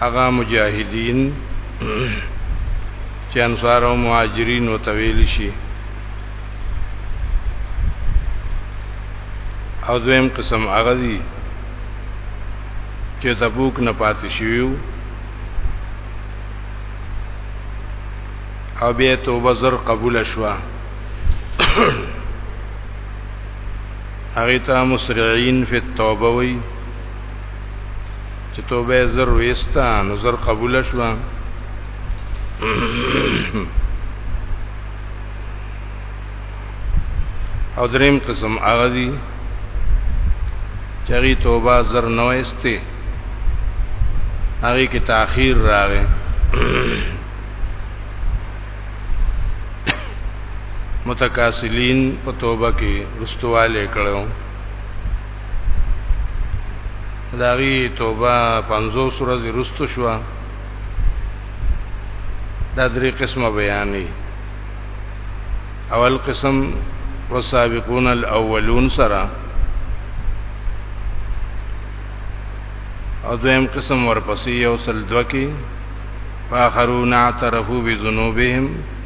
هغه مجاهدین چې انصار او مهاجرین او تویل شي او دویم قسم هغه دي چې تبوک نه پاتې شویو او بیا توبه زر قبول شوه هغه ته مسرعين فی التوبه وی چې توبه زر وستا نو زر قبول شو او دریم قسم هغه دي چری توبه زر نو استه هغه کې تاخير راغی متکاسلین په توبه کې رستواله کړو داغي توبه 50 ورځې رستو شو دا درې قسمه بیانې اول قسم والسابقون الاولون سره او دویم قسم ورپسې یو سل دوکی فاخرون اعترفوا بذنوبهم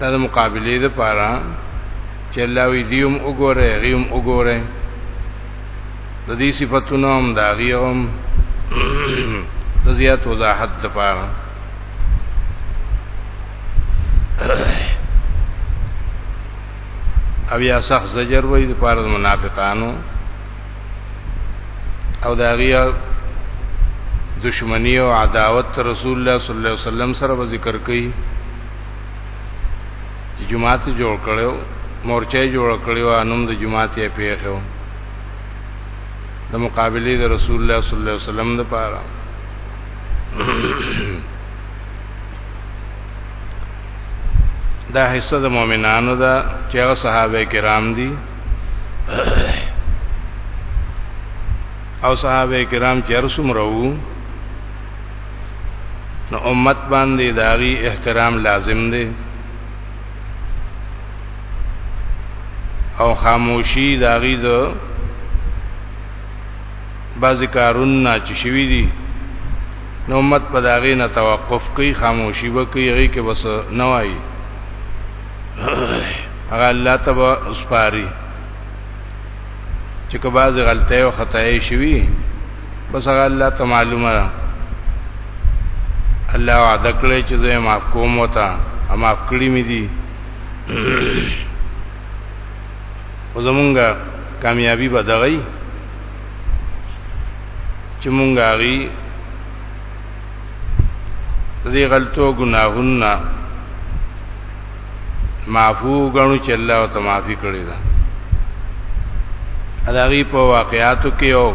دا د مقابله د پاره چې الله وی دیوم وګوره غیوم وګوره د دې صفاتونو هم دا غیوم د زیات وضاحت د پاره او یا سخت زجر وای د پاره د منافقانو او دا غیا دشمنی او عداوت رسول الله صلی الله علیه وسلم سره ذکر کړي چې جماعت جوړ کړو مورچه جوړ کړو انم د جماعت یې پیښو د مقابله د رسول الله صلی الله علیه وسلم د پاره دا حصہ د مؤمنانو دا چې هغه صحابه کرام دي او صحابه کرام چې ارسم راو نو امت باندې داغي احترام لازم دی او خاموشي داغي د بعضی کارونه چې شوي دي نو امت په داغي نه توقف کوي خاموشي وکړي هغه کې بس نه وایي هغه الله تبا اسپاری چې کباز غلطه او خطای شوي بس هغه الله ته معلومه ده الله وعده کړی چې زه معاف کوم وتا معاف کړی مې دي وزمونږه کامیابی بدغی چې مونږه غي دې غلطو ګناهونه معفو غنو چې الله او تمافي کړی دا اداغي په واقعاتو کې او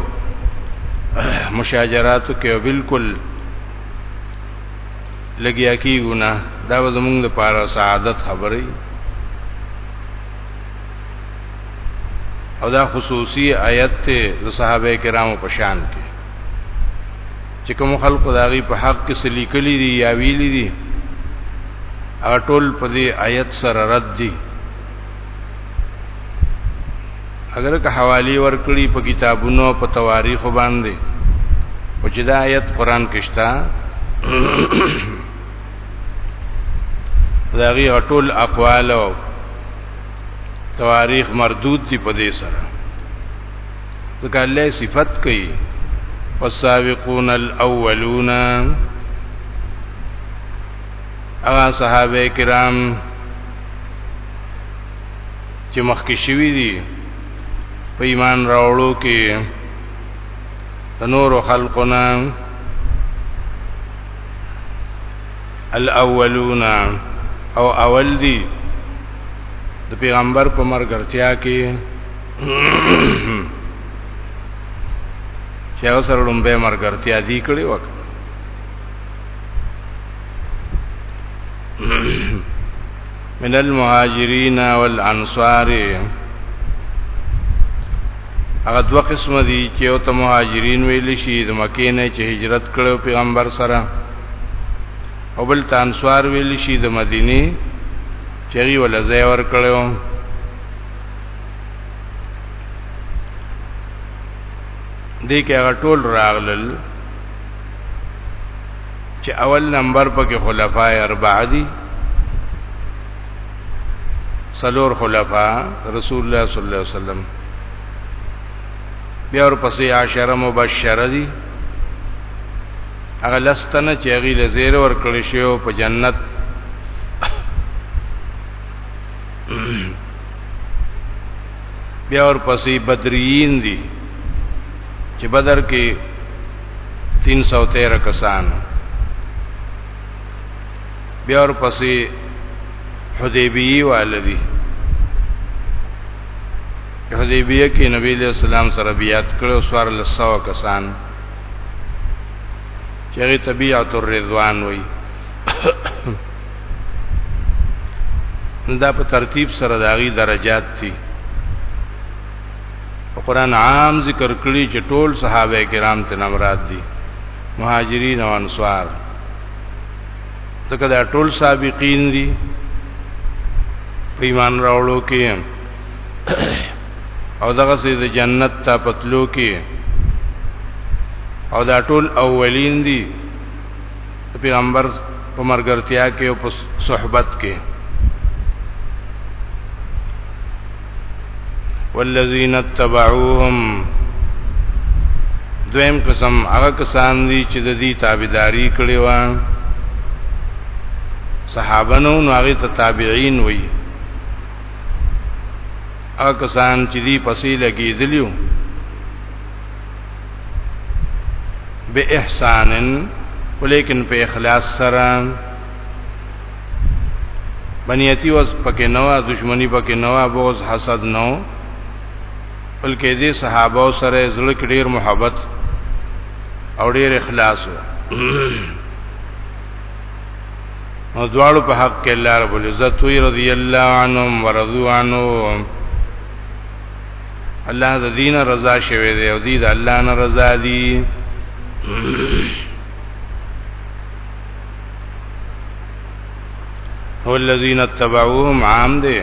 مشاجراتو کې بالکل لګیا کیږو نه دا زمونږ لپاره سعادت خبرې او دا خصوصي آیت ته صحابه کرامو په شان کې چې کوم خلق داغي په حق کې سلیکلي دي یا ویلي دي اټول په دې آیت سره رد دي اگر که حوالی ورکړي په کتابونو په تواریخ باندې او چې دا آیت قران کې شته داغي اټول اقوال او تواریخ مردود دي په دې سره ځکه الله صفت کوي والسابقون الاولون اغا صحابه کرام چې مخکې شوي دي په ایمان راوړو کې نور خلقنا الاولون او اول دي د پیغمبر په مرګ ارتیا کې چې هغه سره لومبه مرګرتیا دی کړی وک من المهاجرین والانصار هغه دوه قسم دي چې او ته مهاجرین ویل شي د مکې نه چې هجرت کړو پیغمبر سره او بل ته انصار ویل شي د مدینه چې وی ولځه ور کړو دې کې هغه ټول راغلل چې اول نمبر پکې خلفای اربعه دي سلور خلفا رسول الله صلی الله علیه وسلم بیا ورپسې عشره مبشره دي هغه لستنه چې هغه لزیر ور کړی شو په جنت بیا اور پسې بدرین دي چې بدر کې 313 کسان بیا اور پسې حدیبیه والدي حدیبیه کې نبی له سلام سره بیات کړو سوار لسو کسان چې غي طبيعت الرضوان وي دا په ترتیب سره داغي درجات دي قرآن عام ذکر کړی چې ټول صحابه کرام ته نمراد دي مهاجرین او انصار څکه دا ټول سابقین دي په ایمان راوړو کې او دغه سي د جنت ته پتلو کې او دا ټول اولین دي د پیغمبر په مرګرتیا کې او په صحبت کې والذین اتبعوهم دویم قسم هغه کسان دي چې د دې تابعداري کړې و صحابه نو هغه ته تابعین وي هغه کسان چې دې پسې لګېدلیو به احسان ولیکن په اخلاص سره بنیتی وز پکې نو دښمنی پکې نو بغض حسد نو بلکې دې صحابه سره زړه کې ډیر محبت او ډیر اخلاص و نو دواړو په حق کې الله رب العزت وی رضی الله عنهم ورضوا عنه الله د دین رضا شوی دی او دی د الله نه رضا دی هو الذين اتبعوهم عام دي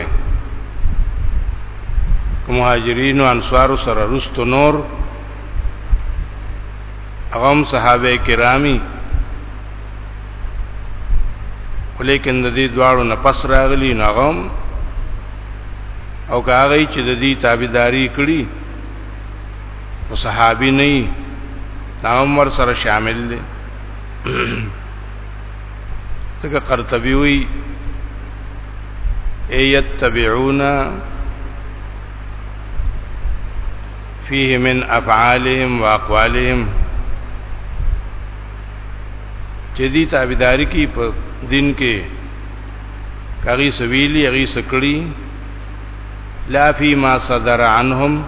مهاجرین او انصار سره رست نور اغم صحابه کرامي ولیکن د دې دواړو نه پس راغلي نغم او که هغه چې د دې تابعداري کړي او صحابي نه دا عمر سره شامل دي څنګه قرطبي وي ايتبعونا فيه من افعالهم واقوالهم چې دې تابعداري کې په دین کې کغی سویلی غی سکړی لا فی ما صدر عنهم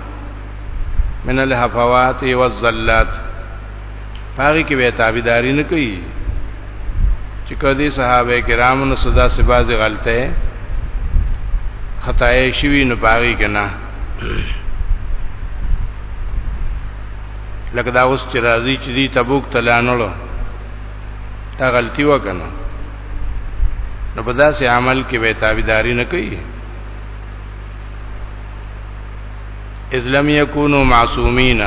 من الهفوات والزلات پاری کې به تابعداري نه کوي چې کدي صحابه کرامو نو صدا سبازي غلطه خطای شوی نو پاری کې نه لکه دا اوس چې راځي چې دی تبوک تلانلو دا غلطي وکنه نو په داسې عمل کې به تابعداري نه کوي اذ لم يكونوا معصومين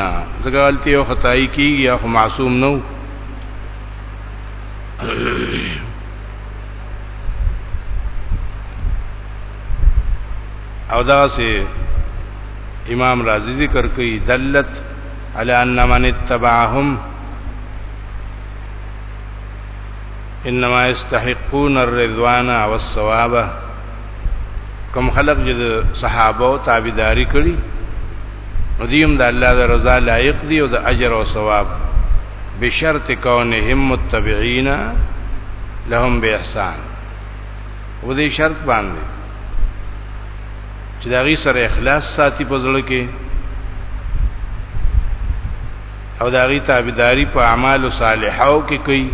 ځکه غلطي او خدای کیږي یا خو معصوم نه وو او دا سه امام رازی ذکر کوي دلت على أن من اتبعهم انما يستحقون الرضوان والثواب کوم خلق چې صحابه او تابعداري کړي نو دیم د الله د رضا لایق دی او د اجر او ثواب بشرط کونهم متبعين لهم باحسان و دې شرط باندې چې دا غي سره اخلاص ساتي په ځړه کې او دا غي تابعداري په اعمال صالحو کې کوي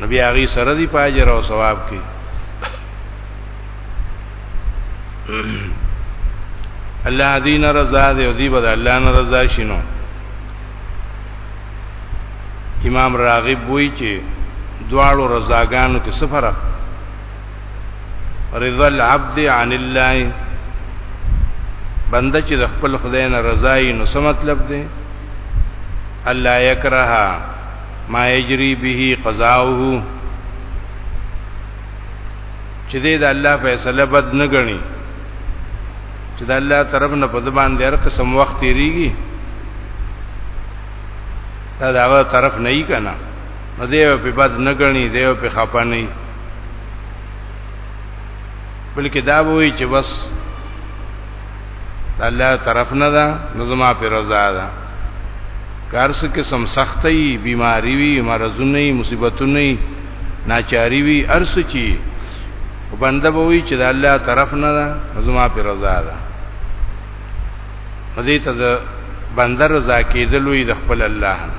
نبی هغه سره دی پاجر او ثواب کې الله دین رضا دی او دی بد الله نه رضا شینو امام راغب وی چې دواړو رضاګانو کې سفرق رضا العبد عن الله بنده چې د خپل خدای نه رضای نو څه مطلب دی الله یکره ما یجری به قضاؤه چې دې د الله فیصله بد نه غني چې د الله طرف نه په ځبان دې هر قسم وخت تیریږي دا دغه طرف نه یې کنه نو دیو په بد نه غني دیو په خپه نه بلکې دا وایي چې بس الله طرف نه ده نو زما په رضا ده کار څه قسم سختي بیماری وي مرزونه مصیبتونه ناچاری وي ارس چی وبنده به وي چې د الله طرف نه ده زما په رضا ده هدي ته د بندر رضا کېدلوې د خپل الله نه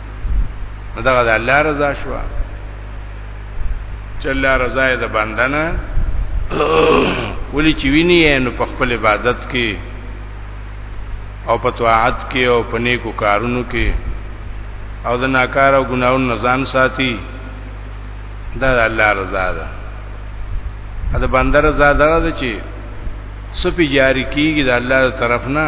نو دغه د الله رضا شو چې الله رضا یې د بندنه ولې چې ویني نو په خپل عبادت کې او په طاعت کې او په نیکو کارونو کې او د ناکار او ګناہوں نزان ساتي دا د الله رضا ده دا بندر رضا ده چې سپی جاری کیږي د الله تر طرف نه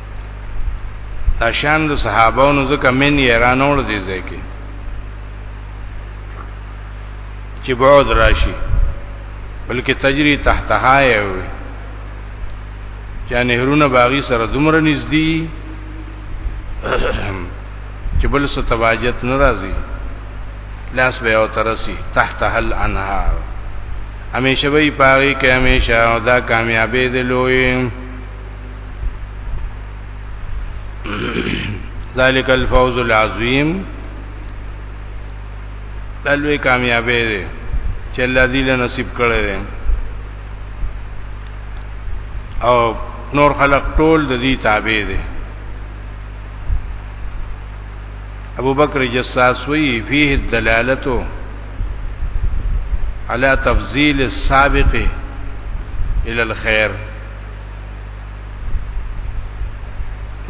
دا شان د صحابهونو ځکه من یې رانوړ دي ځکه چې بعد راشي بلکې تجری تحتها یې وي چې نهرونه باغی سره دومره نږدې چې بل څه تواجت ناراضي لاس به او ترسي تحت هل انهار همیشه وی پاغي کې همیشه دا کامیابې دي لوی ذالک الفوز العظیم دلوی کامیابی دی چې الله دې له نصیب کړی دی او نور خلق ټول د دې تابع دي ابو بکر جساس وی فيه الدلالتو على تفضيل السابق الى الخير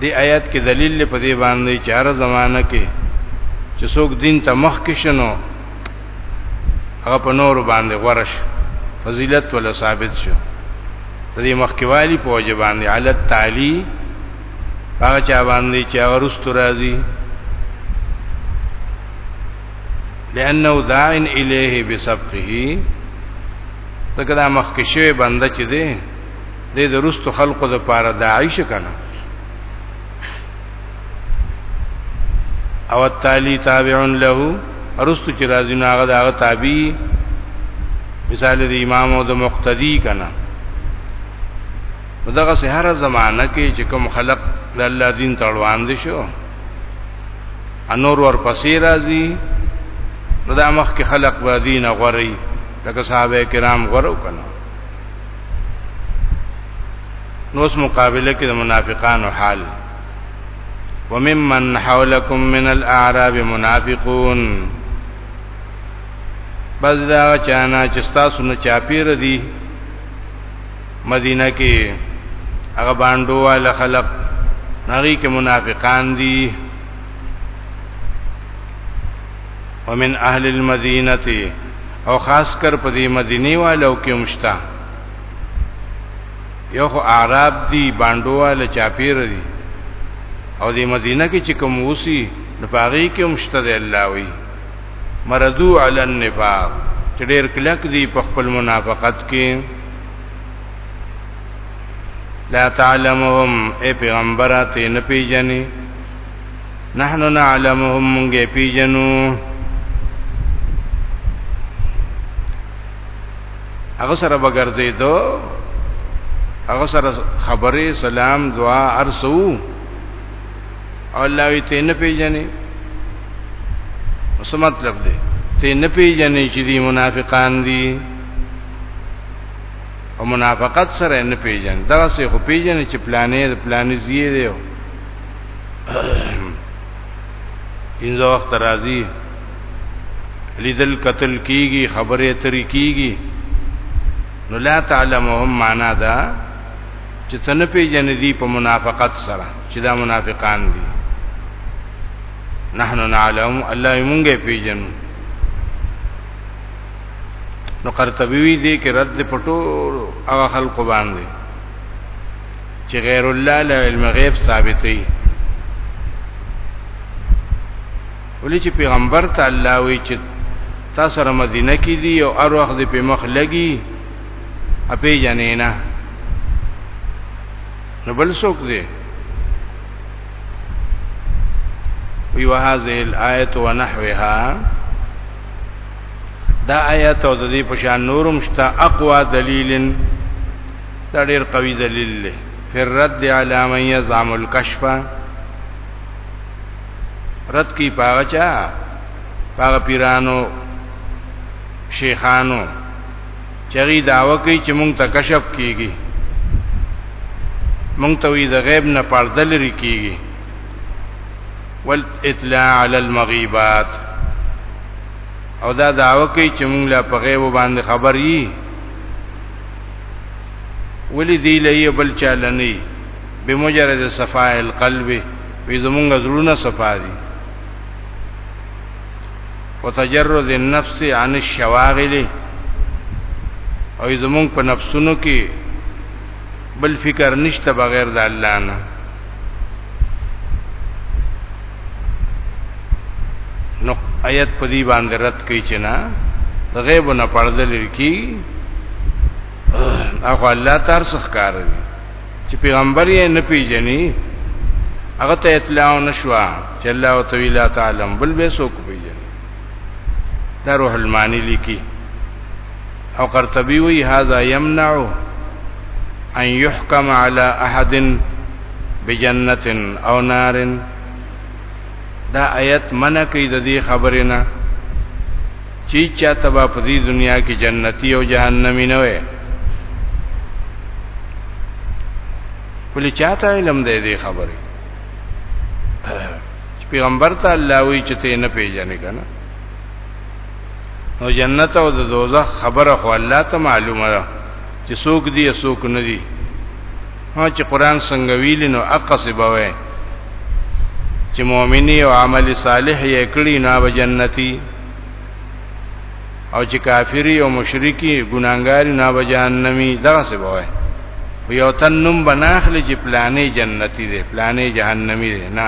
دی آیات کې دلیل په دې باندې چې هر زمانہ کې چې څوک دین ته مخ کې شنو هغه په نور باندې غورش فضیلت ولا ثابت شو د دې مخکیوالي په وجه باندې علت تعالی هغه چا باندې چې هغه رست راځي لانه داعن الیه بسبقه تکدا مخکشه بنده چې دی د درست خلقو د پاره داعی شکنه او التالی تابعون له ارستو چې راځي نو هغه دغه تابع مثال د امام او د مقتدی کنه دغه سهره زمانہ کې چې کوم خلق د الله دین تړوان دي شو انور ور پسې راځي نو دا مخ کې خلق و دین غوري لکه صحابه کرام غورو کنه نوس مقابله کې د منافقانو حال وممن حولکم من الاعراب منافقون بس دا چانا چې تاسو نه چاپیر دي مدینه کې هغه باندې والا خلق نری کې منافقان دي ومن اهل المدینه او خاص کر په دې مدینه والو کې مشتا یو خو عرب دي باندواله چاپیر دي او دې مدینه کې چې کوم وسی نو پاغي کې مشته دی الله وی مردو علی النفاق چې ډېر کلک دي په خپل منافقت کې لا تعلمهم اے پیغمبرات نه پیژني نحنو نعلمهم مونږه پیجنو هغه سره بغرځې دو هغه سره خبرې سلام دعا ارسو او الله وی ته نه پیژنې څه مطلب دی ته نه پیژنې چې دی منافقان دي او منافقت سره نه پیژنې دا څه خو پیژنې چې پلانې پلانې زیې دی پنځه وخت راځي لیدل قتل کیږي خبره ترې کیږي نو لا تعلمهم معنا دا چې تنه پیجن دي په منافقت سره چې دا منافقان دي نحنو نعلم الله یمونګه پیجنو نو قرطبی وی دی کې رد پټو او خلق باندې چې غیر الله له علم غیب ثابتې ولې چې پیغمبر ته الله وی چې تاسو سره مدینه کې دی او هر وخت دې په مخ لګي اپی جنې نه نو بل څوک دی وی وهذه الايه ونحوها دا آیت او د دې په شان نورم شته اقوا دلیلن دا ډیر قوي دلیل دی فر رد علی من یزعم الکشف رد کی پاغه چا پاغه پیرانو شیخانو چری داوا کوي چې مونږ ته کشف کیږي مونږ ته وی د غیب نه پرده لري کیږي ول اطلاع علی المغیبات او دا داوا کوي چې مونږ لا په غیب باندې خبر یي ولی دی لئی بل چاله نه بمجرد صفاء القلب وی زمونږ زړونه صفا دي وتجرد النفس عن الشواغل او زمونږ په نفسونو کې بل فکر نشته بغیر د الله نه نو آیت په دې باندې رد کوي چې نه د غیب نه پردل کی هغه الله تعالی څخه کار دی چې پیغمبر یې نه پیژني هغه ته اطلاع نشوا چې الله تعالی تعالی بل به سو کوي دا روح المانی لیکي او قرطبي وی هاذا يمنع ان يحكم على احد بجنت او نار دا آیت منع کوي د دې خبرې نه چې چا تبا په دې دنیا کې جنتی او جهنمی نه وي ولې چاته علم دی دې خبرې چې پیغمبر ته الله وی چې ته نه پیژنې کنه نو جنت او د دوزخ خبره خو الله ته معلومه ده چې څوک دی او څوک نه دی ها چې قران څنګه ویل نو اقصبه وای چې مؤمنی او عمل صالح یې کړی نه به جنتی او چې کافری او مشرکی ګناګاری نه به جهنمی دغه څه وای یو تنم بناخلی چې پلانې جنتی دی پلانې جهنمی دی نه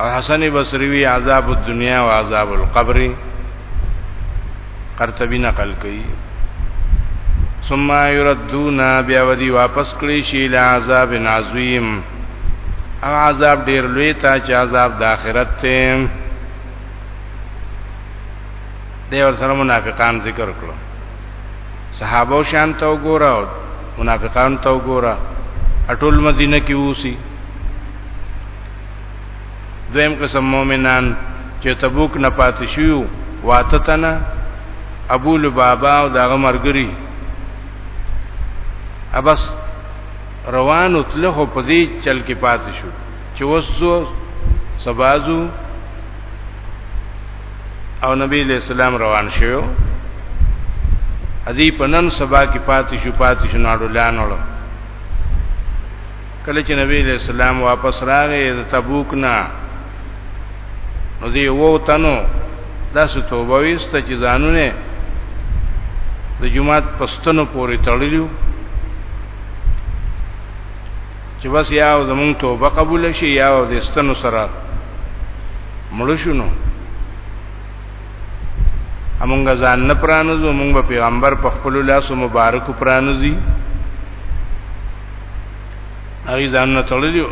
او حسن بصری وی عذاب الدنیا او عذاب القبر قرطبی نقل کړي ثم يردون بیا ودی واپس کړي شي له عذاب عظیم او عذاب ډیر لوی تا چې عذاب د آخرت ته دی ور سره منافقان ذکر کړو صحابه شان ته وګوره منافقان ته وګوره اټول مدینه کې ووسی دویم قسم مؤمنان چې تبوک نه پاتې شو واته تنه ابو لبابا او دغه مرګري ابس روان او تله په دې چل کې پاتې شو چې وسو سبازو او نبی له سلام روان شو ادي پنن سبا کې پاتې شو پاتې شو ناړو لانولو کله چې نبی علیہ السلام واپس راغی د تبوک نه نو دی وو تنو داسې توبه ویسته چې ځانونه د جمعات پستنو پورې تړلیو چې بس یا زمونږ توبه قبول شي یا د استنو سره مړ شونو امونګه ځان نه پرانوزو مونږ به پیغمبر په خپل لاس مبارک پرانوزي هغه ځان نه تړلیو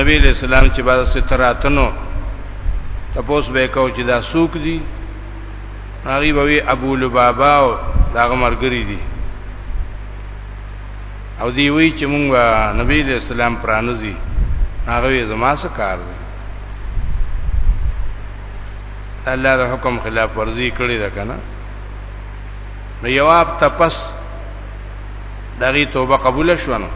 نبی علیہ السلام چې بعد ستراتنو تپوس به کو چې دا سوق دي هغه به وی ابو لبابا او داغه مرګری دي او دی وی چې مونږ نبی علیہ السلام پرانوزي هغه زما څه کار دی الله د حکم خلاف ورزي کړی ده کنه نو یواب تپس دغه توبه قبول شونه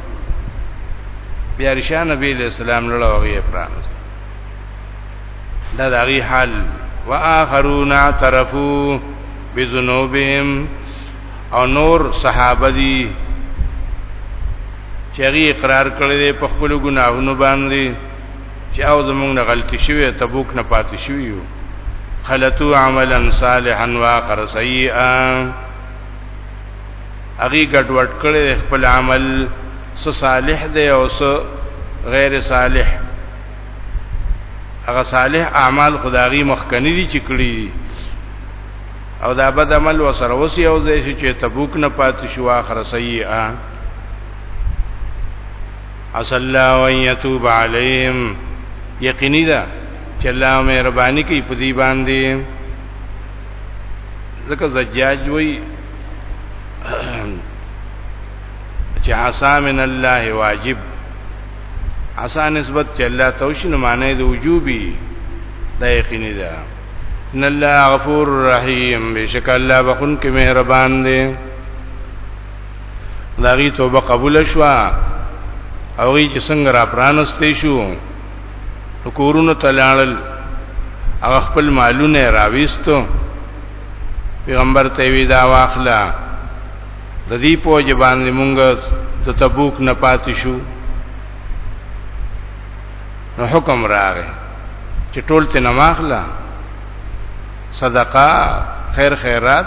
بیا رشان نبی له سلام له لوغه پرانس دا دغه حال واخرون اعترفوا بذنوبهم او نور صحابه دي چې اقرار کړی په خپل ګناهونو باندې چې او زمونږ نه غلطي شوی تبوک نه پاتې شوی یو خلطو عملا صالحا واخر سیئا اغي ګډوډ کړي خپل عمل س صالح دی او س غیر صالح هغه صالح اعمال خدایي مخکنی دي چې کړی دي او دا بد عمل وسره وسی او زې چې تبوک نه پاتې شو اخر سیئه اصل الله ان يتوب عليهم یقیني ده چې الله مهرباني کوي په دې باندې ځکه زجاج وي چې عصا من الله واجب عصا نسبت چې الله توشنه معنی د وجوبي دا یقیني ده ان الله غفور رحیم بشک الله بخون کې مهربان دی داغي توبه قبول شو او غي چې څنګه را پرانستې شو کورونو تلاړل هغه خپل مالونه راويستو پیغمبر ته وی دا واخلا د دې پوج باندې مونږ د تبوک نه پاتې شو نو حکم راغی چې ټول ته نه ماخلا صدقه خیر خیرات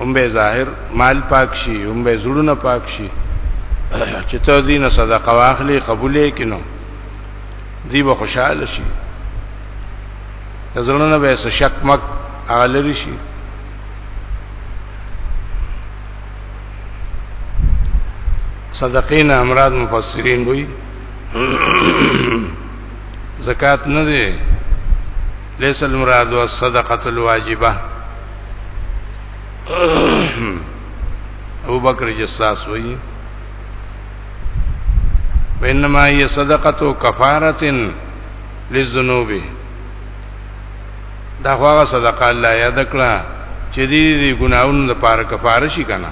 هم به ظاهر مال پاک شي هم به زړونه پاک شي چې ته دین صدقه واخلي قبولې کینو دی به خوشاله شي زړونه به شک مک اغلری شي صدقین امراض مفسرین وی زکات نه دی ليس المراد والصدقه الواجبه ابو بکر جساس وی وانما هي صدقه کفاره للذنوب دا هغه صدقه الله یاد کړه چې دې دې ګناہوں لپاره کفاره شي کنه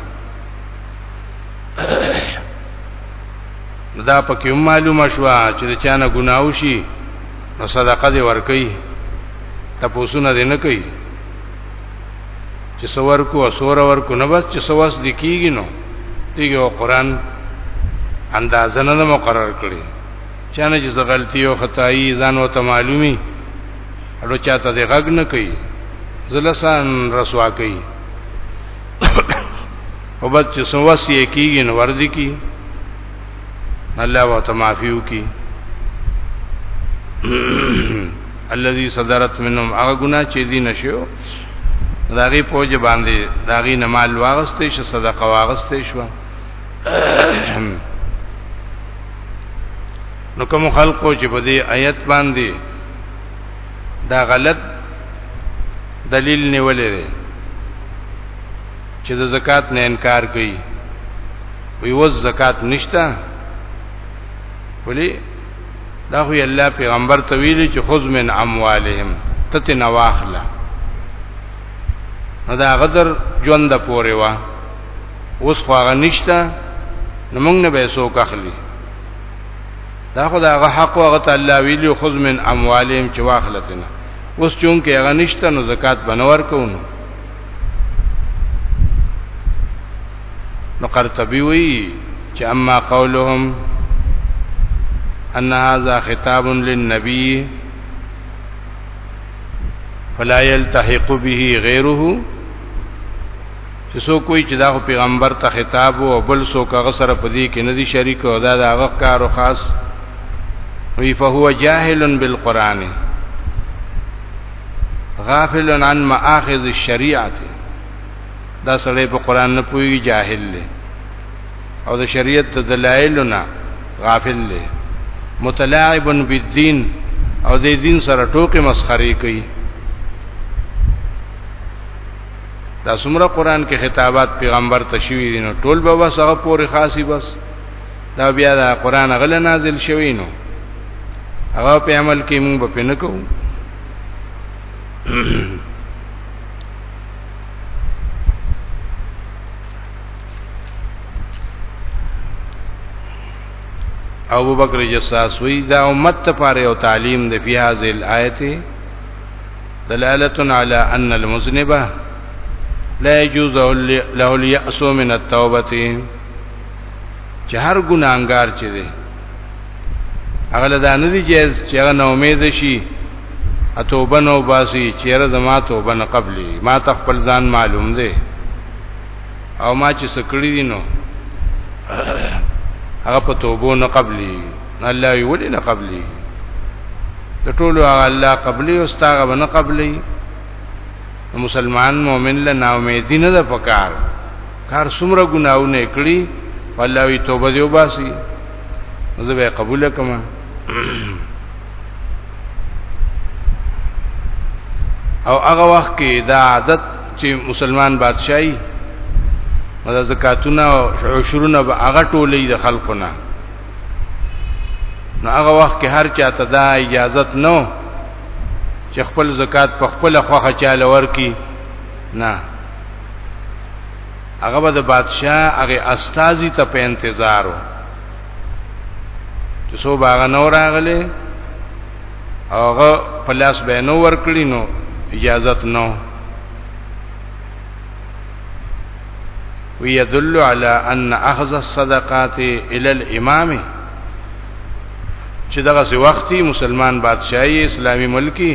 دا پکې معلومه شو چې چا نه ګناو شي نو صدقه دې ورکي تپوسونه دې نه کوي چې سور کو اسور ور کو نه بس چې سواس د کیږي نو دیګه قرآن اندازه نه مقرر کړي چانه چې غلطي او خدای ځان وته معلومي اړو چاته دې غږ نه کوي زلسان رسوا کوي او بچ سواس یې کیږي نو ورد کی الله وته معفو کی الذي صدرت منهم هغه ګنا چې دي نشو داغي پوج باندې داغي نمال واغستې شو صدقه واغستې شو نو کوم خلقو چې په دې آیت باندې دا غلط دلیل نیولې ده چې د زکات نه انکار کوي وی و زکات نشتا ولی دا خو الله پیغمبر ته ویلي چې خذ من اموالهم تته نواخلا دا غدر ژوند پورې وا اوس خو هغه نشتا نو موږ نه به سو کخلی دا خو دا حق او غت الله ویلو خذ من اموالهم چې واخلتنه اوس چون کې هغه نشته نو زکات بنور کوو نو قرطبي وی چې اما قولهم ان هذا خطاب للنبي فلا يلتحق به غيره چې سو کوئی چې دا پیغمبر ته خطاب او بل سو کغه سره پدی کې ندي شریک او دا د هغه کار او خاص وی فهو جاهل بالقران غافل عن مآخذ الشریعه دا سړی په قران نه پوي جاهل دی او د شریعت د دلایلو نه غافل دی متلاعب بالدین او د دین سره ټوکې مسخري کوي دا څومره قران کې خطابات پیغمبر ته شوي دي نو ټول به وسغه پورې خاصي بس دا بیا دا قران غل نازل شوی نو هغه په عمل کې موږ په نه کوو ابو بکر جساس وی دا امت ته پاره او تعلیم د فی هذه الایت دلالت علی ان المذنب لا يجوز له اليأس من التوبه چې هر ګناګار چې دی هغه لدا نه دی جایز چې هغه نو امید شي اتوبه نو باسي چیرې زما توبه نه قبلي ما تخپل ځان معلوم دی او ما چې سکړی دي نو هغه په توبو نه قبلي الله یې ولې نه قبلي د ټولو هغه الله قبلي او ستاره باندې قبلي مسلمان مؤمن له نا امیدی نه ده پکار کار څومره ګناونه کړی الله وی توبه دی وباسي زه به قبول کما او هغه وخت کې دا عادت چې مسلمان بادشاہي مدا زکاتونه او عشرونه به هغه ټولې د خلقونه نو هغه وخت کې هر چا ته دا اجازت نو چې خپل زکات په خپل خوخه چاله ورکی نه هغه به د بادشاه هغه استاذي ته په انتظارو چې سو باغ نو راغله هغه په لاس به نو ورکړي نو اجازت نو ويدل على ان اخذ الصدقات الى الامام چې دغه وختي مسلمان بادشاہي اسلامي ملکی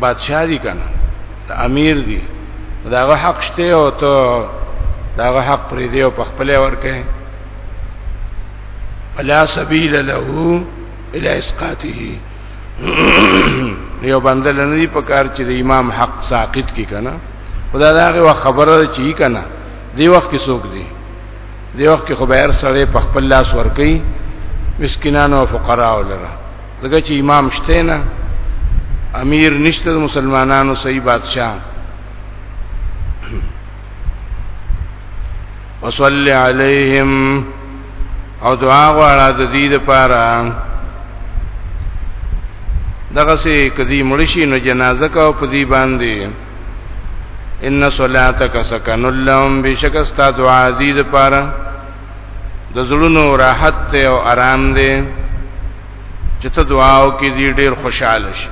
بادشاہ دی کنه د امیر دی داغه حق شته او ته داغه حق پرې دی او په خپل ورکه ولا سبیل له الى اسقاطه یو بندل نه دی په کار چې د امام حق ساقط کی کنه خدا داغه وخت خبره چی کنه دی وخت کې څوک دی دی وخت کې خو بهر سره په خپل لاس ورکی مسکینانو او فقراو لره ځکه چې امام شته نه امیر نشته د مسلمانانو صحیح بادشاہ وصلی علیہم او دعا غواړه د دې لپاره دغه سي کدی مړشي نو جنازه کا په دې باندې ان صلاتک سکن لهم بشکستا دعا دې لپاره د زړونو راحت ته او آرام دی چې ته دعاو کې دې ډېر خوشاله شي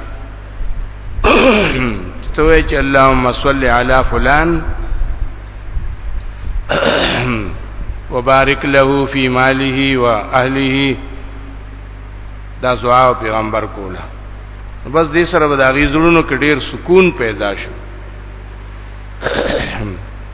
ته وایې چې اللهم صل علی فلان وبارک له فی ماله و اهله دا دعا پیغمبر کوله بس دې سره به د غیزړونو کې ډېر سکون پیدا شو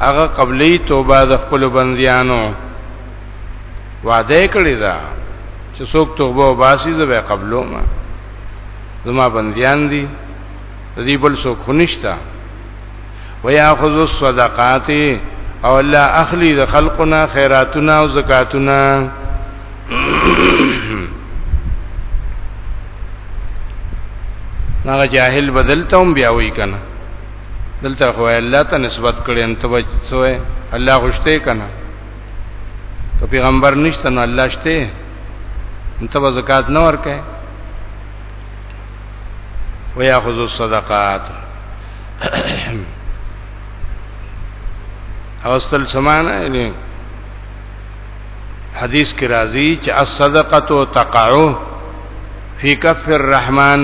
هغه قبلي توبه د خپل بنديانو وعده کړی دا چې څوک توبه وباسي زه به قبلو ما زما بنديان دي دې بل څوک خنشتا وياخذ الصدقات او الله اخلي د خلقنا خیراتنا او زکاتنا هغه جاهل بدلته هم بیا وی کنه دلته خو الله ته نسبت کړي ان ته بچوي الله خوشته کنه که پیغمبر نشته نو الله شته ان ته زکات نه ورکه وياخذ الصدقات اوستل سمانه یعنی حدیث کې راځي چې الصدقه تقع فی کف الرحمن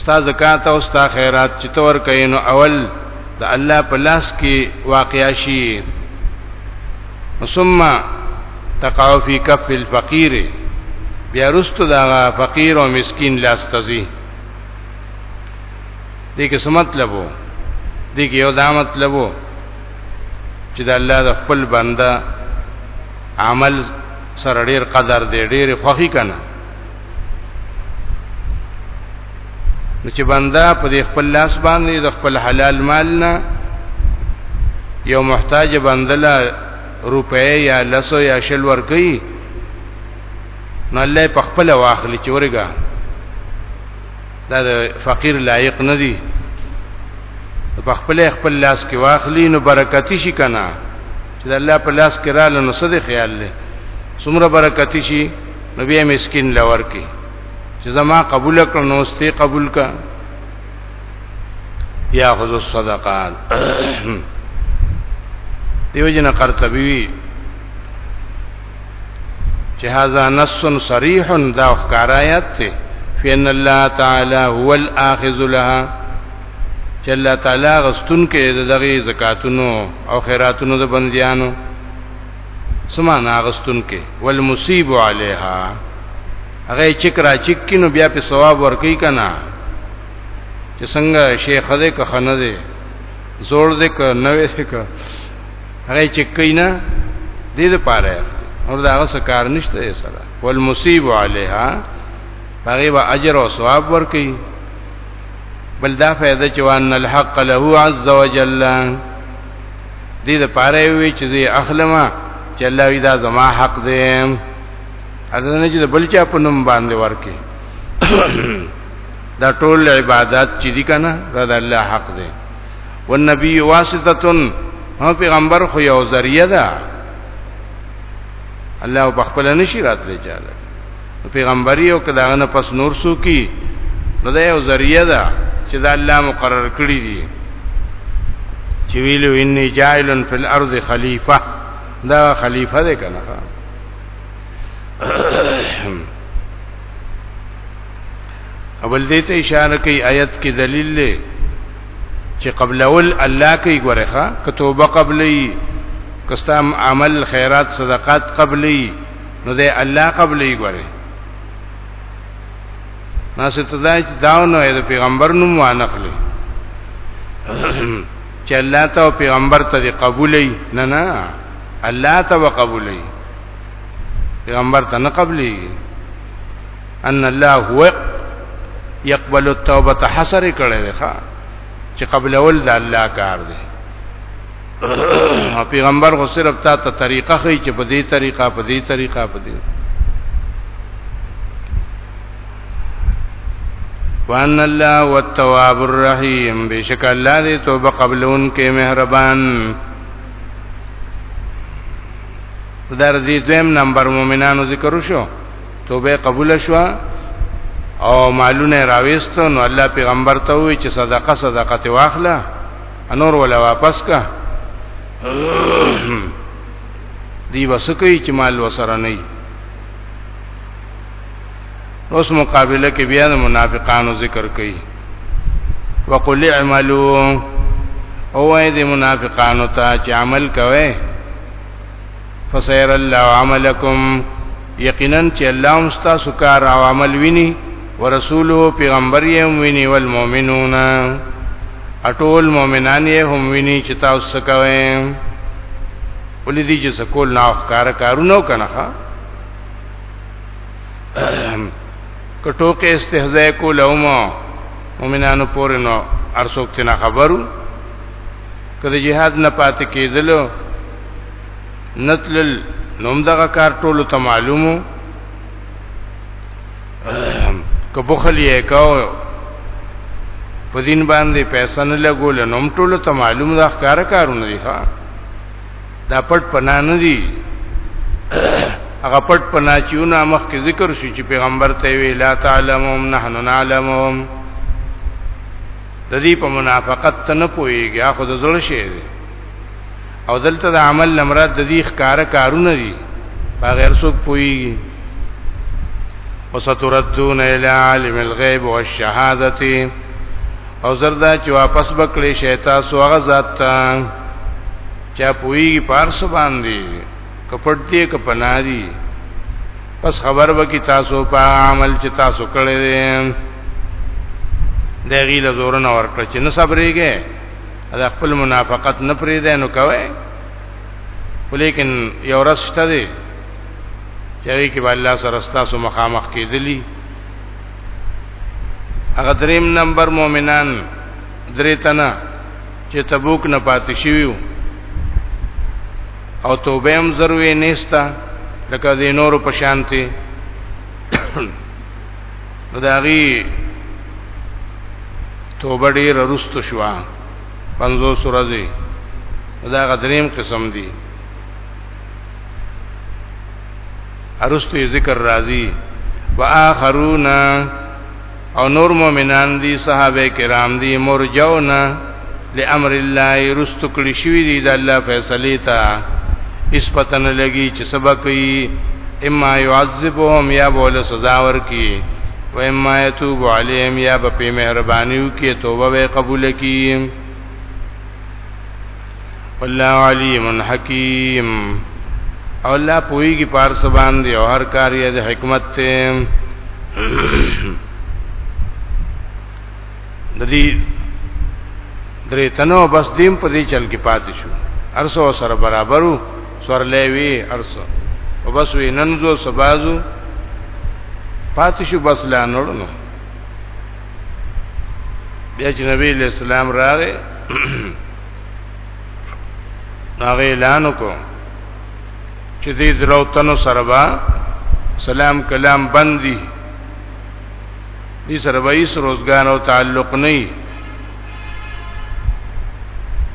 ستا زکات او ستا خیرات چې تور کینو اول د الله په لاس کې واقع شي ثم تقع فی کف الفقیر بیا رستو دا فقیر او مسکین لاس تزي دې کې څه مطلب وو دې کې یو دا مطلب وو چې د الله د خپل بنده عمل سره ډیر قدر دی ډیر خوخي کنه نو چې بنده په دې خپل لاس باندې د خپل حلال مال نه یو محتاج بندله روپې یا لسو یا شل ورکي نو الله په خپل واخلي چې ورګه دا د فقیر لایق نه دی په خپل خپل لاس کې واخلي نو برکتی شي کنه چې الله په لاس کې را لنو څه دی خیال لې څومره برکتی شي نو بیا مسكين لور کې چې زما قبول کړ نو استي قبول کا یا خذ الصدقات دیو جن قرطبی چې هاذا نص صریح دا ښکارایت ته فین الله تعالی هو الاخذ لها چې الله تعالی غستون کې دغه زکاتونو او خیراتونو د بندیانو سمانا غستون کې والمصيب عليها هغه چک را چک کینو بیا په ثواب ورکی کنا چې څنګه شیخ دې که خنه دې زوړ دې که نوې دې که هغه چک کینا دې دې پاره اور دا هغه کار نشته یې سره والمصيب عليها هغه به اجر او ثواب ورکی بل دا فائدہ چې وان الحق له عز وجل دې د پاره وی چې زه اخلمه چې الله وی دا زما حق دی اذن چې بل چا په نوم باندې ورکه دا ټول عبادت چې دي کنه دا د الله حق دی والنبي واسطه هو پیغمبر خو یو ذریعہ ده الله په خپل نشی راتلی چاله پیغمبري او کداغه نه پس نور سو کی نو دا یو ذریعہ ده چې دا الله مقرر کړی دی چې ویلو انی جاعلن فی الارض خلیفہ دا خلیفہ دی کنه اول دې ته اشاره کوي آیت کې دلیل دی چې قبل اول الله کوي ګورخه کتوبه قبلې کستام عمل خیرات صدقات قبلې نو دې الله قبلې ګوره ناس ته دا چې داو نو د پیغمبر نوم وانخلې چې الله ته او پیغمبر ته دې قبولې نه نه الله ته وقبولې پیغمبر ته نه قبلې ان الله هو يقبل التوبه حسر کړي ښا چې قبل اول د الله کار دی پیغمبر خو صرف تا ته طریقه خي چې په دې طریقه په دې طریقه په دې وان الله والتواب الرحیم بشک الله دې توبه قبلون کې مهربان در دې دویم نمبر مؤمنانو ذکر شو توبه قبول شو او مالونه راويستو نو الله پیغمبر ته وی چې صدقه صدقه ته واخله انور ولا واپس کا دی وسکه چې مال وسره نه اوس مقابله کې بیا د منافقانو ذکر کړي وقل اعملوا او اې د منافقانو ته چې عمل کوي فسير الله عملکم یقینا چې الله هم تاسو کار او عمل ویني ورسوله پیغمبر یې هم ویني والمؤمنون اټول مؤمنان یې هم ویني چې تاسو څه کوئ ولې دې چې سکول نه افکار کارونه وکنه ښا کټو کې استهزاء کولوم مؤمنانو پورې نو ارسوک تینا خبرو کله jihad نه پاتې کېدلو نتلل نوم دغه کار ټولو ته معلومو که بخل یې کاو په دین باندې پیسې نه لګول نوم ټولو ته معلوم دا ښکار کارونه دي ښا دا پټ پنا نه دي هغه پټ پنا چې اونه مخ کې ذکر شو چې پیغمبر ته وی لا تعلمون نحن نعلمون د دې په منافقت ته نه پويږي اخو د زړه شي دی او دلته د عمل لمرات د دې ښکار کارونه دي په غیر څوک پوي وستردون الى عالم الغیب والشهادت او زردا چې واپس بکړي شیطا سو هغه ذات ته چا پوي پارس باندې کپټ دې کپنا دي پس خبر وکي تاسو په عمل چې تاسو کړی دی دغه لزور نه ورکړ چې نه صبرېږي دا خپل منافقت نه پرې ده نو کوي ولیکن یو ورځ شته دی چې وی کې الله سره ستاسو مخامخ کېدلی هغه دریم نمبر مؤمنان درې تنه چې تبوک نه پاتې شویو او توبه هم ضروري نيستا لکه د نورو په شانتي نو دا غي توبه ډیر رستو شو 50 ورځې دا غدریم قسم دی ارستو ذکر راضی واخرون او نور مؤمنان دي صحابه کرام دي مرجونا لامر الله رست کړی شوی دی د الله فیصله تا اس پتن لګی چې سبا کوي اما يعذبهم یا بول سزا ورکی و اما يتوب عليهم یا په مهربانیو کې توبه وی قبول کی والله علیم حکیم او الله پویږي پار سبان دی او هر کار یې د حکمت ته د دې درې تنو بس دیم په دې چل کې پاتې شو ارسو سره برابرو سورلې وی ارسو او بس وی ننزو سبازو پاتې شو بس لا نورنو بیا چې نبی له سلام راغې هغه اعلان وکړ چې دې درو تنو سره با سلام کلام بندي دې سره به هیڅ روزګان او تعلق نه وي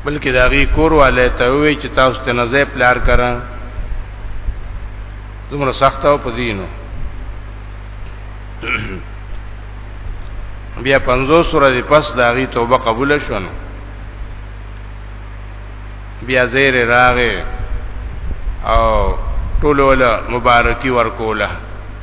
بلکې دا غي کور والے ته وی چې تاسو ته نزه پلار کړه دومره سخت او پزینو بیا 50 سره دی پس دا غي توبه قبول شونه بیا زیر راغه او ټول ولا مبارکي ورکوله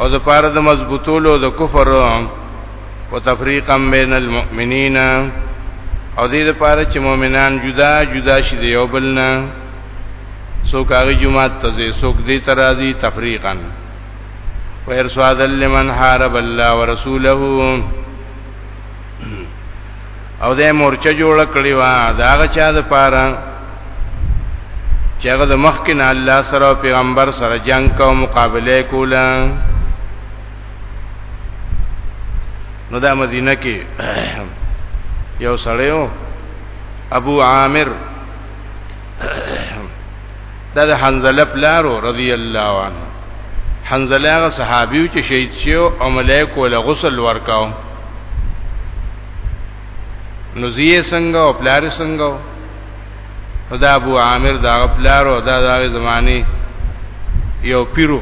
او د پاره د مضبوطولو د کفر او تفریقا بین المؤمنین او دې د پاره چې مؤمنان جدا جدا شي دی یو بل نه سو کاغی جمعات تزه سوک دی ترازی تفریقا وارسواد لمن حارب الله ورسوله او د مورچه جوړ کړی و دا هغه چا د پاره چې هغه د مخکې نه الله سره او پیغمبر سره جنگ کو مقابله کوله نو دا مدینه کې یو سړیو ابو عامر دا د حنزله پلارو رضی الله عنه حنزله هغه صحابي چې شهید شو او ملائکه ول غسل ورکاو نو زیه څنګه او پلار څنګه دا ابو عامر دا پلارو دا دغه زماني یو پیرو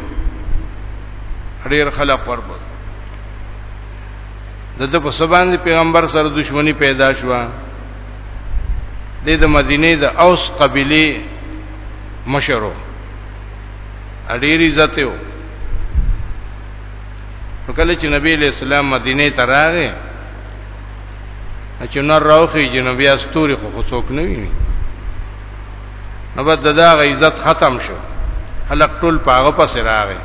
ډیر خلق وربو دته په سبان پیغمبر سره دښمنی پیدا شوه د د مدینه د اوس قبيله مشرو اړیر عزت یو کله چې نبی له اسلام مدینه ته راغی چې نور راوخی جنوبي استوري خو څوک نه ویني نو بد دا غ عزت ختم شو خلق ټول پاغه پس راغی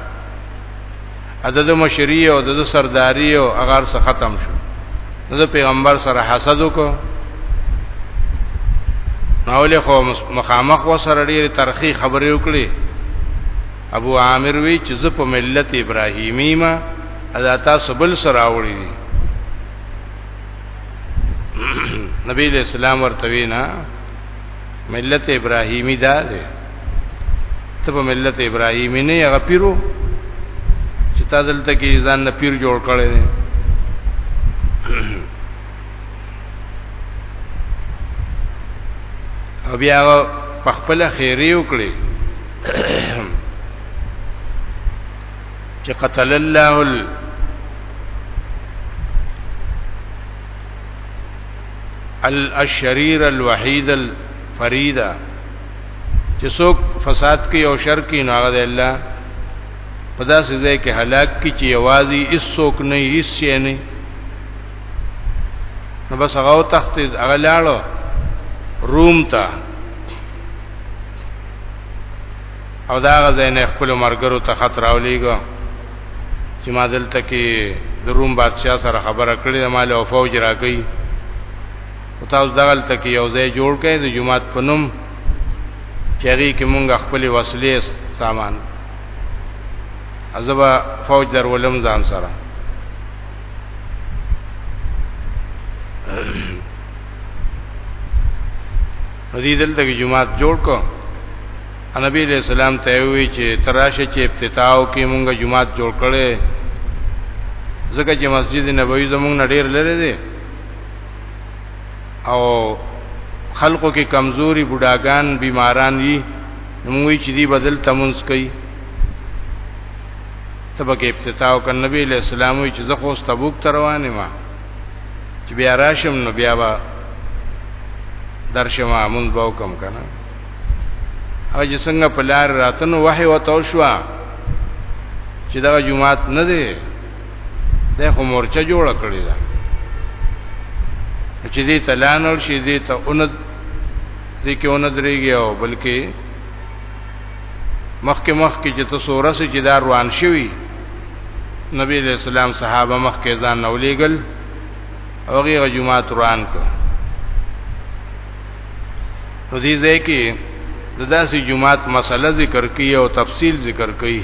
عدد مشری او د سرداری او اغار سره ختم شو د پیغمبر سره حسد وکړو نو له خو مخامخ و سره ډیر ترخی خبرې وکړي ابو عامر وی چې زه په ملت ابراهیمی ما ادا تاسو بل سره راوړی دي نبی له اسلام ورته وینا ملت ابراهیمی دا ده ته په ملت ابراهیم نه هغه پیرو چې تا دلته کې ځان نه پیر جوړ کړي دي او بیا هغه په خپل خیری وکړي چې قتل الله ال الشرير الوحيد الفريده چې څوک فساد کوي او شر کوي نو هغه الله په داسې ځای کې هلاک کی چې یوازې هیڅ څوک نه هیڅ شي نه نو بس هغه تخت هغه لاړو روم ته او دا غزه نه خپل مرګرو ته خطر اولیګو چې ما دلته کې د روم بادشاہ سره خبره کړې مال او فوج راکې او تاسو دغل تک یو ځای جوړ کړئ د جمعات په نوم چری کې مونږ خپل وسلې سامان ازبا فوج در ولم ځان سره ندی دلته کې جمعات جوړ کو نبی علیہ السلام ته وی چې تراشه چې افتتاح کې مونږ جمعات جوړ کړي ځکه چې مسجد نبوي زمونږ نډیر لري دي او خلقو کې کمزوري بډاګان بیماران وي موږ چې دی بدل تمونس کوي سبق ابتداء او نبی له اسلام وی چې زه خو تبوک تروانه ما چې بیا راشم نو بیا با درشم امون باو کم کنه او چې څنګه په لار راتنو وحي وتو شو چې دا جمعات نه دی د خو مورچه جوړ کړی دا چې دې تلانور شي دې ته اون دې کې اون درېږي او بلکې مخکې مخکې چې ته سورسه چې دا روان شوی نبی علیہ السلام صحابه مخکې ځان نولېګل او غیره جمعه روان کړ نو دې ځای کې د داسې جمعات مسله ذکر کوي او تفصیل ذکر کوي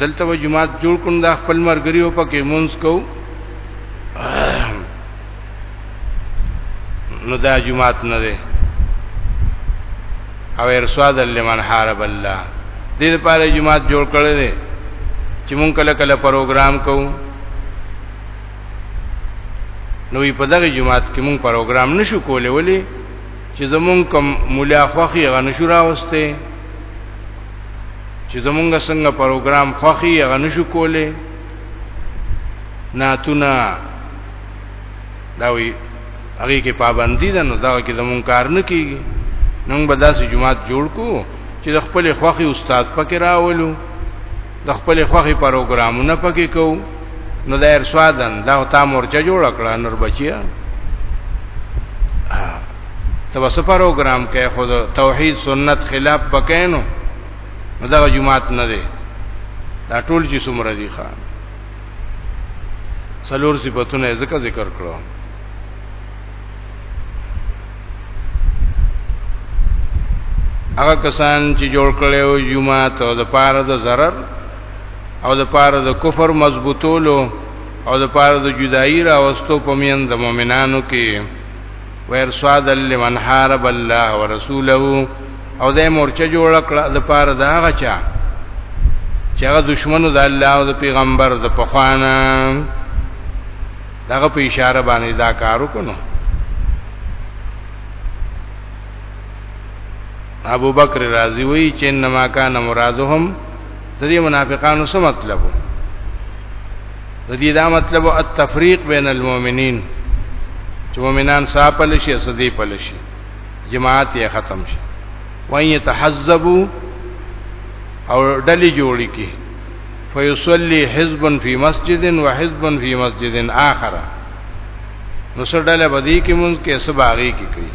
دلته و جماعت جوړ کړم دا خپل مرګري او پکې مونږ کو نو دا جماعت نه ده او ارشاد لمن حارب الله دې لپاره جماعت جوړ کړل دي چې مونږ کله کله پروګرام کوو نو په دغه جماعت کې مونږ پروګرام نشو کولای ولې چې زمونږ کوم مولا خوخي غنشو راوسته چې زمونږ څنګه پروګرام خوخي هغه نشو کولې ناتونه دا وی هغه کې پابندی ده نو دا کې زمونږ کار نه کیږي نن به داسې جماعت جوړ کو چې د خپل خوخي استاد پکې راولو د خپل خوخي پروګرامونه پکې کوو نو د ارشادن دا تا مورچه جوړ کړه نور بچیا ته وسو پروګرام کې خود توحید سنت خلاف پکینو دا جمعات نه دی دا ټول چې څومره دي خان سلور صفاتونه ذکر ذکر کړو هغه کسان چې جوړ کړي او جمعات او د پاره د zarar او د پاره د کفر مضبوطولو او د پاره د جدائی راوستو په میند مؤمنانو کې ويرصادا لمن حارب الله ورسوله او د مورچه جوړ کړه د پاره دا غچا چې هغه دشمنو د الله او د پیغمبر د پخوانه دغه په اشاره باندې دا کارو کونو ابو بکر رازی وی چې انما کان مرادهم د دې منافقانو څه مطلب د دې دا مطلب التفریق بین المؤمنین چې مؤمنان صاحب شي صدی پل شي جماعت یې ختم شي وان يتحزبوا او ډلې جوړې کی فیصلی حزبا فی مسجد و حزبا فی مسجد آخر نو سره ډله بدی کې مونږ کې سباغي کې کوي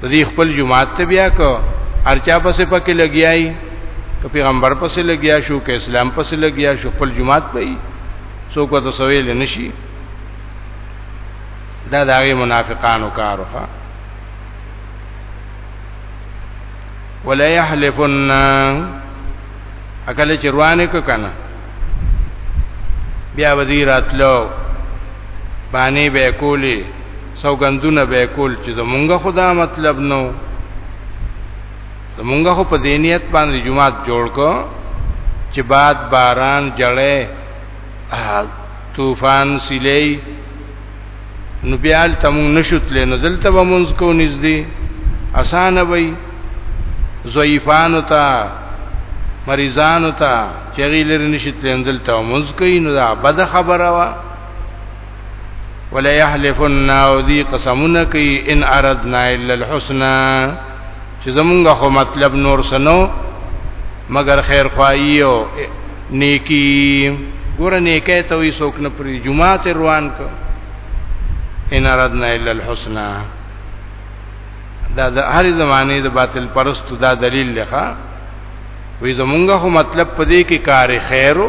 د دې خپل جماعت ته بیا کو ارچا پسې پکې لګیای که پیغمبر پسې لګیا شو که اسلام پسې لګیا شو خپل جماعت به یې څوک ته سویل نشي دا دغه منافقانو کارو ښا ولا يحلفن اکل چروانه کو کنه بیا وزیراتلو باندې به کولی سوګندونه به کول چې زمونږه خدا مطلب نو زمونږه خو په دینیت باندې جمعات جوړ کو چې باد باران جړې طوفان سلی نو بیا تم نشوتل نو دلته به مونږ کو نږدې اسانه وي ضعیفان تا مریضان تا چغیلر نشیت لندل تا مونږ کوي نو دا بد خبره وا ولا يحلفن او دي قسمونه کوي ان اردنا الا الحسنى چې زمونږ خو مطلب نور سنو مگر خیر خوایي او نیکی ګور نیکه ته وي څوک نه پری جمعه ته روان کو ان اردنا الا الحسنى دا د هر زمانه د باطل پرستو دا دلیل لخوا وی زمونږه خو مطلب پدې کې کار خیرو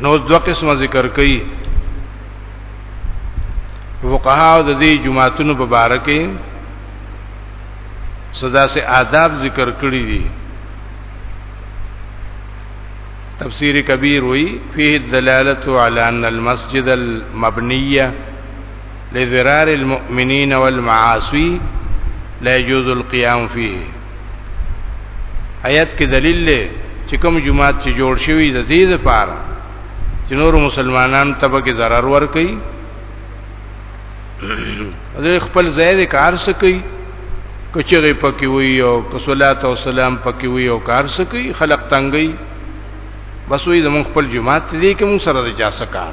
نو دو قسمه ذکر کړي فقها د دې جمعاتونو په باره کې صدا سے آداب ذکر کړی دي تفسیر کبیر وی فيه الدلالة على ان المسجد المبنية لذرار المؤمنين والمعاصي لا يجوز القيام فيه آیت کې دلیل دی چې کوم جماعت چې جوړ شوی د دې لپاره چې نور مسلمانان تبه کې zarar ور کوي د خپل ځای د کار سکی کچره پکې وي او صلوات او سلام پکې وي او کار سکی خلق تنګي بس وي زمون خپل جماعت دې کې مون سره د جاسکار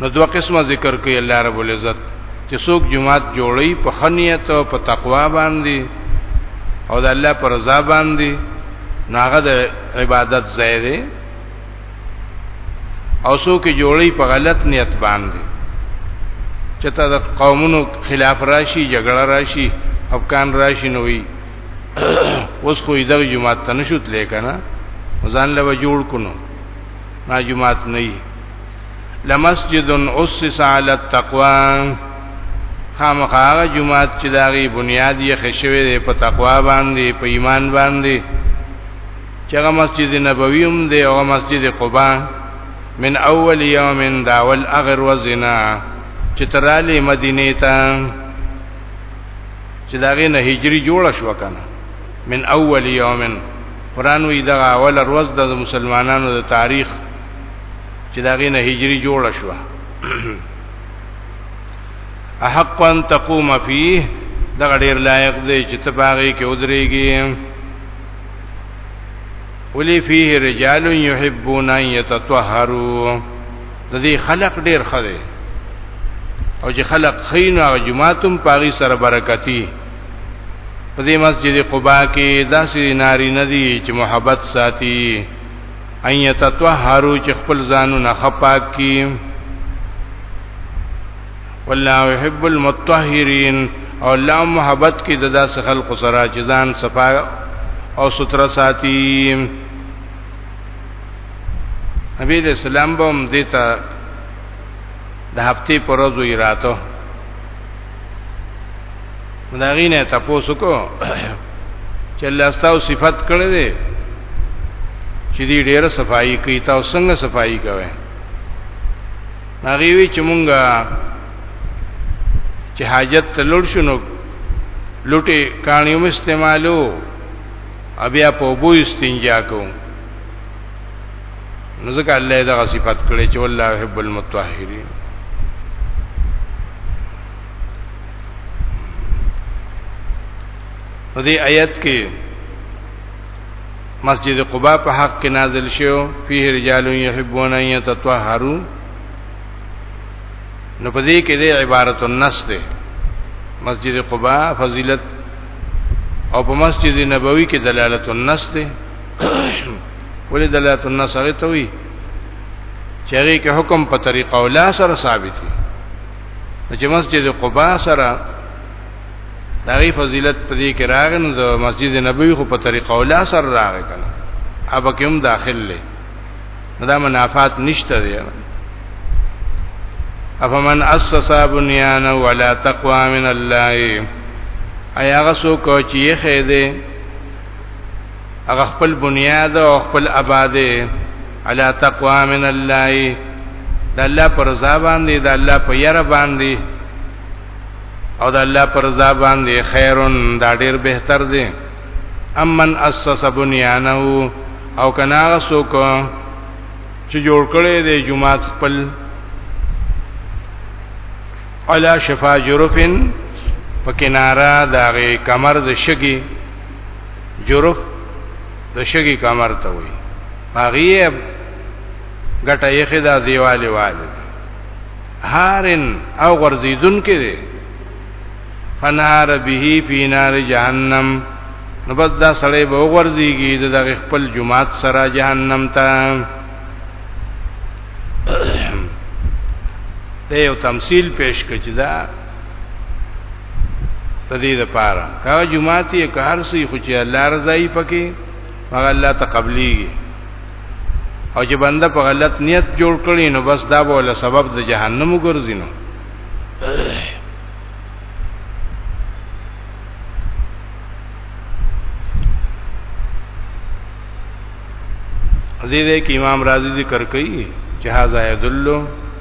نو دوه قسمه ذکر کوي الله رب العزت چې څوک جماعت جوړي په خنیت او په تقوا باندې او د الله پر رضا باندې ناغه د عبادت ځای دی او څوک جوړي په غلط نیت باندې چې تا د قومونو خلاف راشي جګړه راشي افغان راشي نو وي اوس خو دغه جماعت ته نشوت لیکنه ځان له جوړ کونو نا جمعات نه لمسجد اسس علی التقوا خامخا جمعات چې داغي بنیاد یې خښوي دی په تقوا باندې په ایمان باندې چې هغه مسجد نبوی هم دی او مسجد قباء من اول یوم دا ول اغر وزنا چې تراله مدینه ته چې داغه نه هجری جوړ شو کنه من اول یوم قران وی دا اول ورځ د مسلمانانو د تاریخ چې دا غینه هجری جوړ شو احق ان تقوم فيه دا ډیر لایق دی چې تباغي کې ودرېږي ولي فيه رجال يحبون ان يتطهروا د دې خلق ډیر خدي او چې خلق خینو او جماعتم پاغي سره برکتی په دې مسجد قباء کې داسې ناری ندي چې محبت ساتي ان يتطهرو چې خپل ځانونه خپاک کی والله يحب المطهرين او الله محبت کې د داس خلق سره چې ځان صفا او ستر ساتي نبی دې سلام بم دیتا د هفته پر ورځ یې راته دا غینه تاسو کو چې الله ستاسو صفات کړې دي چې دې ډېر صفائی کوي تاسو څنګه صفائی کوئ هغه وی چې مونږه چې حاجت ته لور شنو لوټي کانیو استعمالو بیا په بو استنجا کوو نو ځکه الله دغه صفات کړی چې والله يحب المتطهرين په دې آیت کې مسجد قباء په حق کې نازل شو فيه رجال يحبون ان يتطهروا نو په دې کې د عبارت النص ده مسجد قباء فضیلت او په مسجد نبوي کې دلالت النص ده ولې دلالت النص هغه ته وي چې هغه کې حکم په طریقه او لا سره ثابت دي چې مسجد قباء سره دغه فضیلت په دې کې راغن د مسجد نبوي خو په طریقه او لا سره راغی کنه اب کوم داخل لې دا منافات نشته دی افمن اسس بنیان ولا تقوا من الله ایا غسو کو چې خې دې هغه خپل بنیاد او خپل آباده علی تقوا من الله د الله پر رضا باندې د الله په یره باندې او د الله پر رضا باندې خیرون دا ډیر بهتر دی امن اسس بنیانه او کنا سوک چې جوړ کړي دی جمعات خپل علا شفا جرفن په کنارا داغه کمر د شګي جرف د شګي کمر ته وي هغه ګټه یې خدا دیواله والي هارن او غرزیدون کې دي فنار به فی نار جهنم نو بس دا سړی به وغورځيږي د دغه خپل جماعت سره جهنم ته ته یو تمثيل پیش کړي دا تدې د پاره کا جمعات یې که هر څه خو چې الله رضای پکې هغه الله تقبليږي او چې بنده په غلط نیت جوړ کړي نو بس دا به له سبب د جهنم وګرځي نو دې دې کې امام رازي ذکر کوي چې هاذا يدل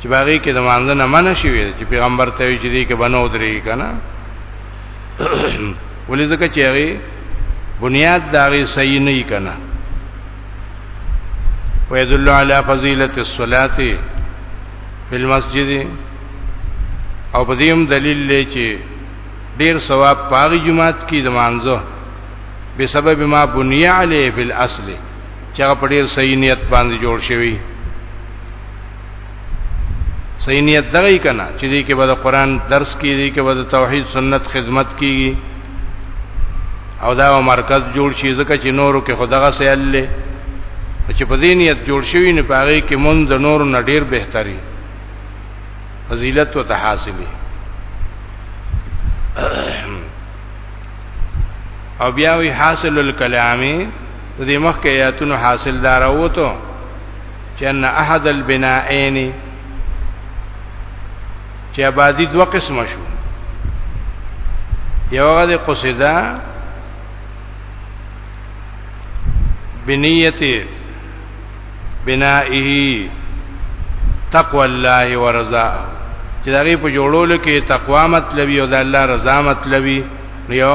چې باغې کې د مانځه نه منع شي وي چې پیغمبر ته وی چې دې کې بنو درې کنه ولې ځکه چې هغه بنیاد دا غي صحیح نه کنا ويدل على فضيله الصلاه في المسجد او په دې هم دلیل لې چې ډیر ثواب پاغي جمعات کې د مانځو بسبب ما بني عليه في الاصل چې هغه په ډیر صحیح نیت باندې جوړ شوی صحیح نیت دغه یې کنه چې دې کې به د قران درس کیږي کې به د توحید سنت خدمت کیږي او دا مرکز جوړ شي ځکه چې نورو کې خدغه سیل له چې په دې نیت جوړ شوی نه پاره کې مون د نورو نډیر بهتري فضیلت او تحاصلې او بیا وی حاصل الکلام د دې مخکې آیاتونو حاصل دار وته چې ان احد البنائین چې آبادی دوه قسم شو یو هغه د قصیده بنیت بنائه تقوى الله ورضا چې دغه په جوړولو کې تقوا مطلبي او د الله رضا مطلبي نو یو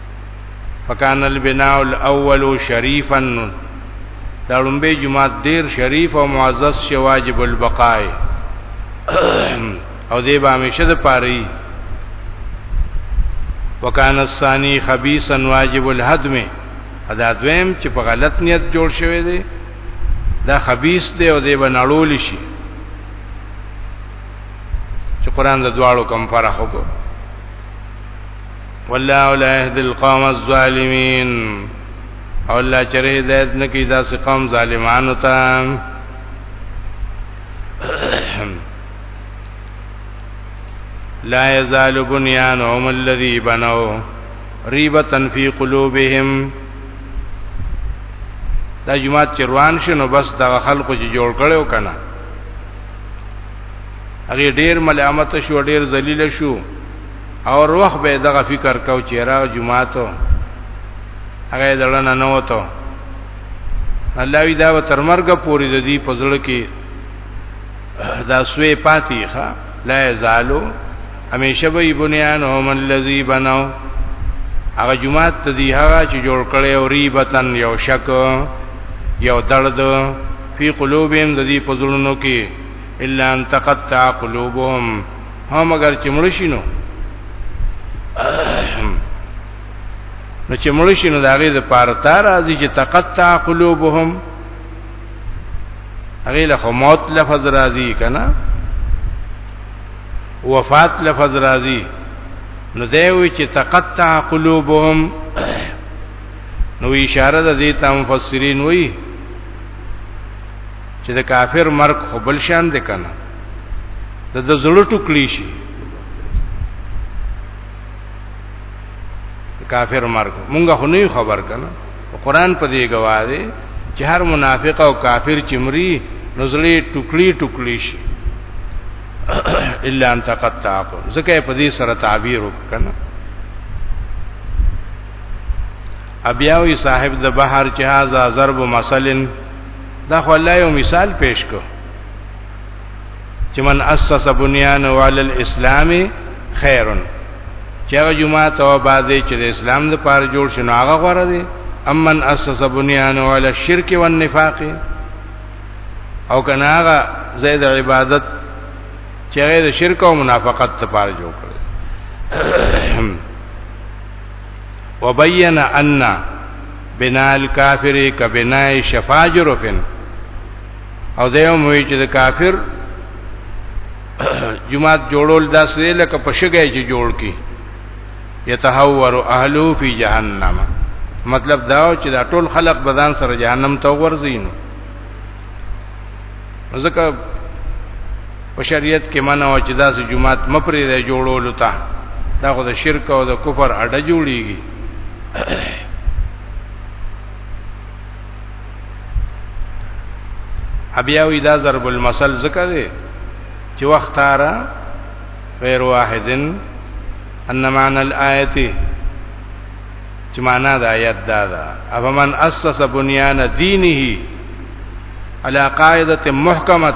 فکان البناء الاول شریفا دا لومبه جماعت ډیر شریف او معزز شي واجب البقای او دی به همیشه د پاره وکان الثانی خبيثا واجب الهدم ادا دویم چې په غلط نیت جوړ شوی دی دا خبيث دی او دی به نړول شي چې قران د دواړو کم فرق وکړي والله لا يهدي القوم الظالمين او الله چرې هدایت نکي دا سي قوم ظالمانو ته لا يزال بنيانهم الذي بنوا ريبة في قلوبهم دا جماعت چروان شنو بس دا خلکو چې جوړ کړو کنه هغه ډیر ملامت شو ډیر ذلیل شو او روح به دغه فکر کو چې را جمعه ته هغه دلنه نه وته الله وی دا تر مرګ پورې د دې پزړه کې دا سوې پاتې ښا لا زالو همیشه به بنیان هم الذی بناو هغه جمعه ته دی هغه چې جوړ کړي او ریبتن یو شک یو درد فی قلوبهم د دې پزړونو کې الا ان تقطع قلوبهم ها مگر چې مړ شي نو نو چې مړ شي نو داغه د پاره تار راځي چې تقطع قلوبهم هغه له موت لفظ راځي کنه وفات لفظ راځي نو دوی چې تقطع قلوبهم نو اشاره ده دې ته مفسرین وایي چې د کافر مرګ خو بل شان دی کنه د د زړه ټوکلی شي کافر مرګ مونږه خو نه خبر کنه قرآن په دې گواه دی چې هر منافق او کافر چې مري نزلې ټوکلی ټوکلی شي الا ان تقطع ځکه په دې سره تعبیر وکنه ابیاوی صاحب د بحر چې هاذا ضرب مثلا دا خو الله یو مثال پیش کو چې من اسس بنيان علی الاسلام خیر چې هغه جمعه ته بازي چې د اسلام د پاره جوړ شنو هغه غوړه دي امن اسس بنيان علی الشرك والنفاق او کنه هغه زید عبادت چې هغه د شرک او منافقت ته پاره جوړ کړ وبین ان بنا الكافر کبنا شفاجر فن او دیو موی چې د کافر جماعت جوړول داسې لکه پشګای چې جوړ کی یتحور اهلو فی جهنم مطلب دا چې دا ټول خلق بدن سره جهنم ته ورځینو ځکه په شریعت کې منع او چې داسې جماعت مپرې دی جوړولو ته دا خو د شرک او د کفر اډه جوړیږي ابیاوی دا ضرب المثل ذکر دی چې وخت را غیر واحدن ان معنی الایت چې معنا د آیت دا ده افمن اسس بنیان دینه علی قاعده محکمه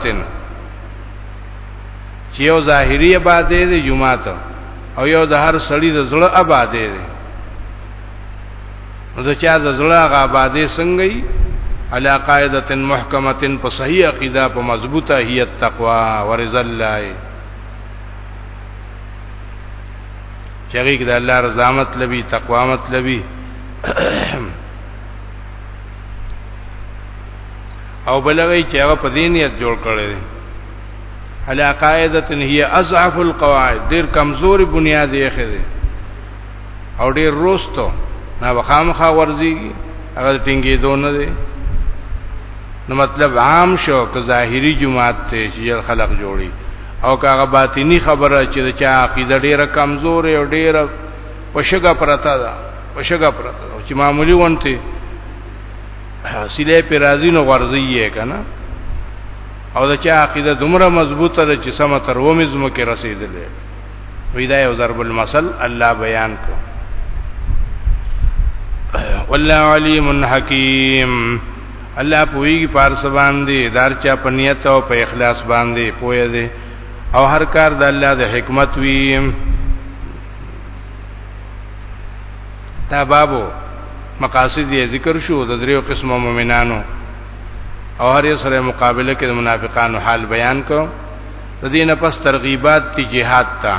چې یو ظاهری عبادت دی جمعه او یو د هر سړی د زړه عبادت دی نو د چا د زړه غا باندې څنګه ای علی قاعده محکمه په صحیح عقیده په مضبوطه هی التقوا ورز الله چریک د الله رضا مطلبی تقوا مطلبی او بلغی چې هغه په دینیت جوړ کړی دی علی قاعده هی اضعف القواعد ډیر کمزوري بنیاد یې خېده او ډیر روستو نه وخامخه ورځيږي هغه ټینګې دونه دي نو مطلب عام شو که ظاهری جماعت ته چې خلق جوړي او که هغه باطینی خبره چې د چا عقیده ډیره کمزورې او ډیره پشګه پرتا ده پشګه پرتا ده چې معمولی ونته سیله پر راځي نو ورځي یې کنه او د چا عقیده دومره مضبوطه ده چې سم تر و مزمو کې رسیدلې وی دا یو ضرب المثل الله بیان کو والله علیم حکیم الله پویږي پارس باندې دار چا پنیت او په اخلاص باندې پوی دی او هر کار د الله د حکمت وی دا بابو مقاصد یې ذکر شو د دریو قسمو مؤمنانو او هر یو سره مقابله کې د منافقانو حال بیان کو د دینه پس ترغیبات تی جهاد تا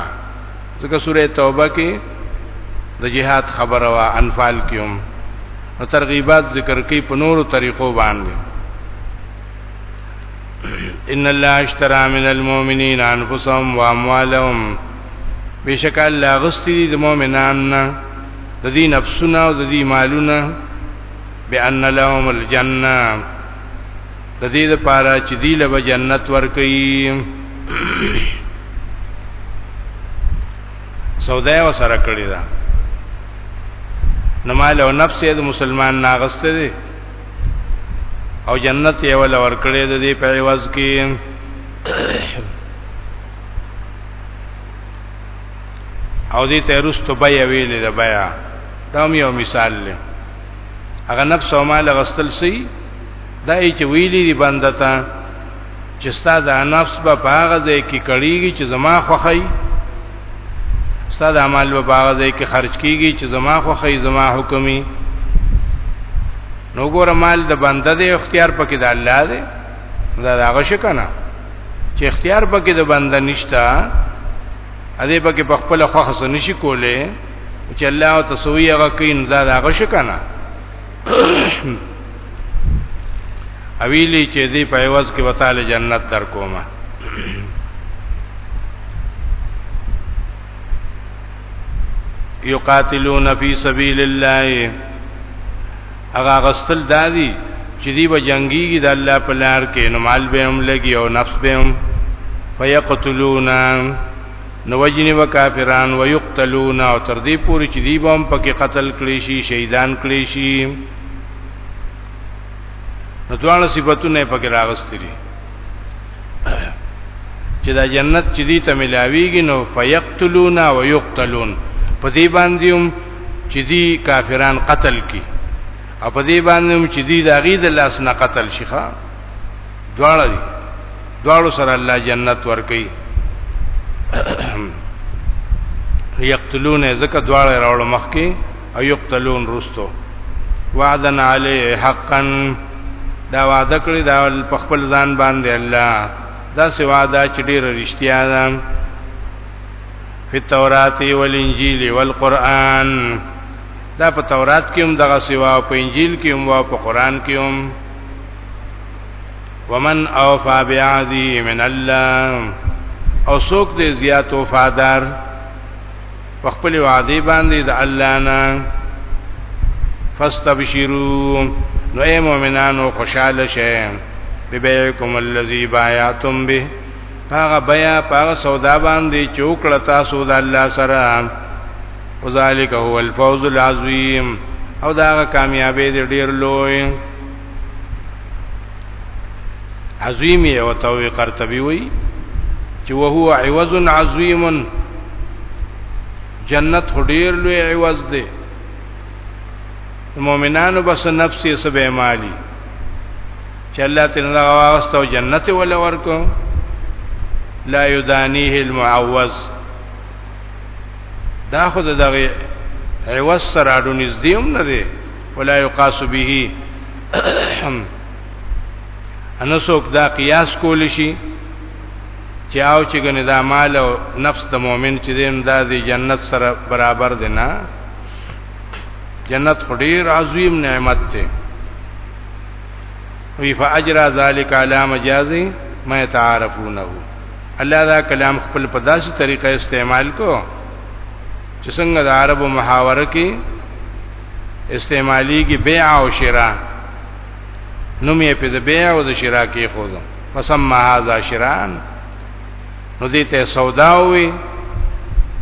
ځکه سوره توبه کې د جهاد خبره وا انفال کې هم نو ترغیبات ذکر کوي په نورو طریقو باندې ان الله اشترى من المؤمنين انفسهم واموالهم بشک الله غستی د مؤمنانو د دې نفسونه او د دې مالونه بان لهم الجنه د دې لپاره چې دی له جنت ورکړي سودا و سره کړی دا نو مال او نفس د مسلمان ناغسته دي او جنت یې ول ور کړی د دې په عوض کې او دې ته رستو بیا ویلې دا بیا دا یو مثال دی هغه نفس او مال غستل سي دا یې چې ویلي دی بنده ته چې ستا د نفس به په هغه ځای کې کړیږي چې زما خوښي ستا د عمل به په هغه ځای کې خرج کیږي چې زما خوښي زما حکمي نو ګوره مال د بنده د اختیار پکې د الله دی دا هغه شکنه چې اختیار پکې د بنده نشتا ا دې پکې په خپل خوښه نشي کولای چې الله تسوی هغه کین دا هغه شکنه اویلی چې دې په عوض کې وتعالى جنت در کومه یقاتلون فی سبیل الله هغه غستل دادی چې دی به جنگیږي د الله په لار کې نو مال به هم لګي او نفس به هم فیقتلون نو وجنی و کافران و یقتلون او تر دې پوري چې دی بم پکې قتل کړي شي شهیدان کړي شي نو دواړه صفاتونه پکې راغستري چې دا جنت چې دی ته ملاویږي نو فیقتلون و یقتلون په دې باندې هم چې دی کافران قتل کی او په دې باندې هم چې دی د غید لاس نه قتل شيخه دواړه دي دواړو سره الله جنت ورکي یقتلون زکه دواړه راول مخکي او یقتلون رستو وعدن علی حقا دا وعده کړی دا په خپل ځان باندې الله دا سی وعده چې ډیر رښتیا ده په تورات او انجیل او القرآن دا په تورات کې هم دغه سیوا او په انجیل کې هم او په قرآن کې هم ومن اوفا بیادی من الله او سوک دې زیات وفادار په خپل وعده باندې د الله نه فاستبشروا نو اے مؤمنانو خوشاله شئ ببیعکم الذی بایعتم به هغه بیا هغه سودا باندې چوکړه تاسو د الله سره وذالک هو الفوز العظیم او دا کامیابی دې ډیر لوی عظیم یو توي قرطبي وي چې وهو عوض عظیم جنت هډیر لوی عوض دی مؤمنانو بس نفسي سبه مالی چې الله تعالی واستو جنت ول ورکو لا یدانیه المعوض دا خود دغه عوض سره اډو نږدې هم نه دی ولا يقاس به ان څوک دا قیاس کول شي چې او چې ګنې دا مال او نفس د مؤمن چې دین دا د جنت سره برابر دی نه جنت خډیر عظیم نعمت دی وی فاجر ذالک علی مجازی ما تعارفونه الله دا کلام خپل په داسې طریقه استعمال کو چې څنګه د عربو محاوره کې استعمالی کی بیع او شراء نوم یې په د بیع او د شراء کې خو ده فسمى هذا شراء نو دې ته سودا وي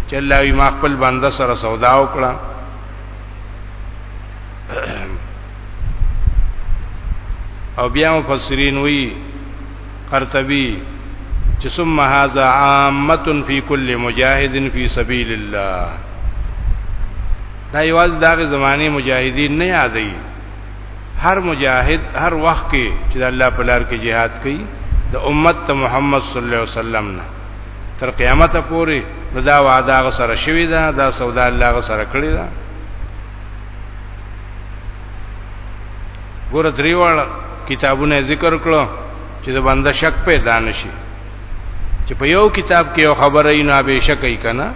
چې الله یې ما خپل بنده سره سودا وکړه او بیا مفسرین وی قرطبي چې ثم هذا عامه فی کل مجاهد فی سبیل الله دا یواز دغه زمانه مجاهدین نه یادې هر مجاهد هر وخت کې چې الله په لار کې jihad کوي د امت ته محمد صلی الله علیه وسلم نه تر قیامت پورې دا وعده غ سره شوی دا دا سودا الله غ سره کړی دا ګور دریوال کتابونه ذکر کړو چې د بنده شک پیدا نشي چې په یو کتاب کې یو خبره یې نه به شک ای کنه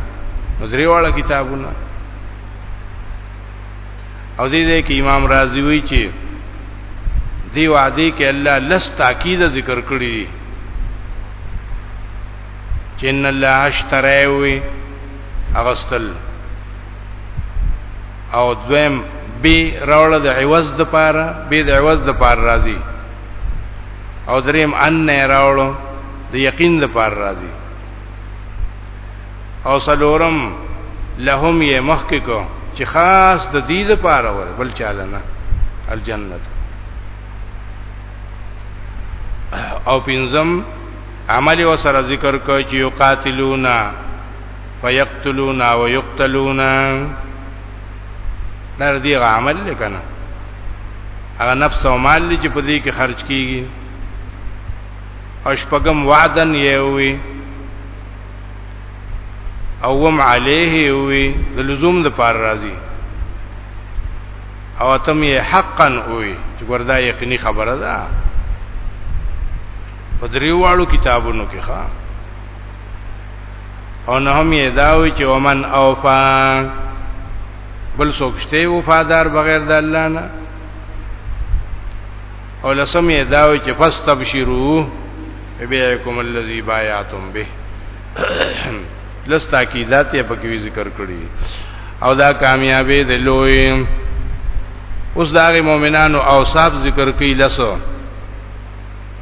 نو دریوال کتابونه او دې دې کې امام رازی وی چې دی وعده کې الله لس تاکید ذکر کړی دی چې ان الله اشترى وي اغسل او دویم بی راوړه د عوض د پاره بی د عوض د پاره راځي او دریم ان نه راوړو د یقین د پاره راځي او سلورم لهم یې مخک کو چې خاص د دې د پاره ور بل چاله نه الجنت او پنځم عمل وسره ذکر کوي چې یقاتلونا فیقتلون او یقتلون دا دې عمل لکنه هغه نفس او مال دې چې په دې کې خرج کیږي او شپغم وعدن یوي او وم علیه یوي د لزوم د پار راضي او تم یې حقا وي چې وردا یقیني خبره ده په دریوالو کتابونو کې ښا او نه هم یې داوي چې ومن اوفا بل سوکشته وفادار بغیر د الله نه او لسم یې داوي چې فاستبشروا بيعكم الذي بايعتم به لس تاکیدات یې پکې ذکر کړی او دا کامیابی د لوی اوس دا غي مؤمنانو اوصاف ذکر کړي لسو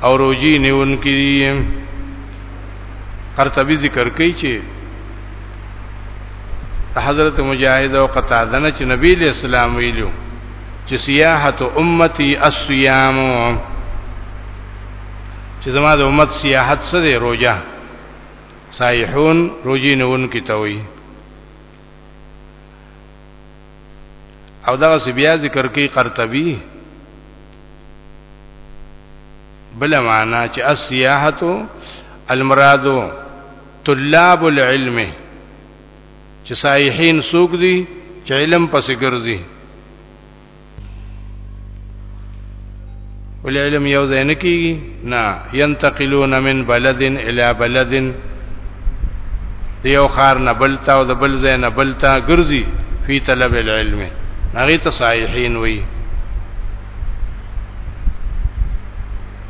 او روجی نیون کی قرطبی ذکر کوي چې حضرت مجاهد او قتاده نه چې نبی له اسلام ویلو چې سیاحت امتی الصيام چې زما د امت سیاحت څه دی روزه سایحون روزي نون کی توي او دا سی بیا ذکر کوي قرطبي بل معنا چې السياحه المراد طلاب العلم چې سائحين سوق دي چې علم پسې ګرځي ول علم یو ځای نه کیږي نه ينتقلون من بلد الى بلد دیو خار نه بلتا او د بل ځای نه بلتا ګرځي فی طلب العلم هغه ته صحیحین وی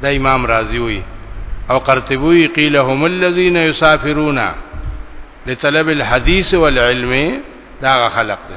دا امام رازی وی او قرطبی قیل هم الذين يسافرون لطلب الحديث والعلم دا خلق دي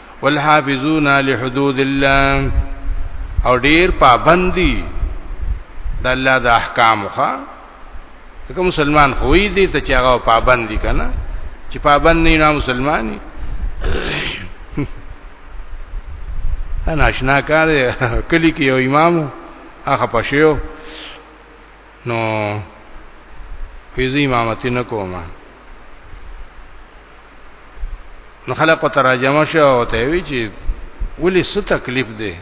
والحافظون لحدود الله او ډیر پابندي د الله د احکام خو کوم مسلمان خو یې دي ته چې هغه پابندي کنه چې پابند نه نه مسلمانې انا آشنا کار کلی کې یو امام هغه پښیو نو فیض امامتی نه کومه نو خلق او ترجمه شو او ته وی چې ولې څه تکلیف دی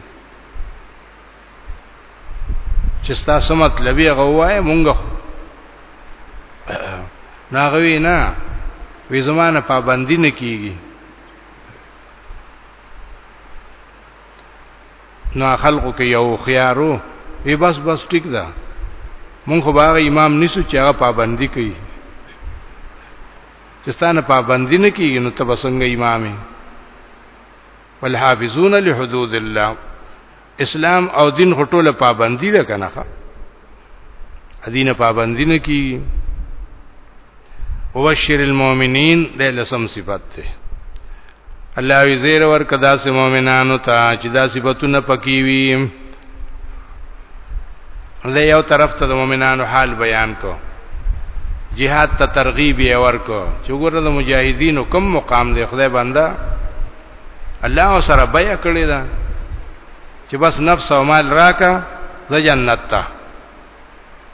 چې تاسو مطلب یې غوای مونږ ناغوی نه وی زمانه پابندی نه کیږي نو خلقو کې یو خيارو وی بس بس ټیک ده مونږ خو باغ امام نیسو چې هغه پابندي کوي چې ستانه پابندي نه کیږي نو تب څنګه امامي والحافظون لحدود الله اسلام او دین غټوله پابندي ده کنه ادینه پابندی نه کی وبشر المؤمنین د لسم صفت ته الله وی زیر ور کدا سه مؤمنانو ته چې دا صفاتونه پکې وي زه یو طرف ته د مؤمنانو حال بیان کو jihad ته ترغیب یې ورکو چې ګوره د مجاهدینو کم مقام دی خدای بنده الله سره بیا کړی دا چې بس نفس او مال راکا ز جنت ته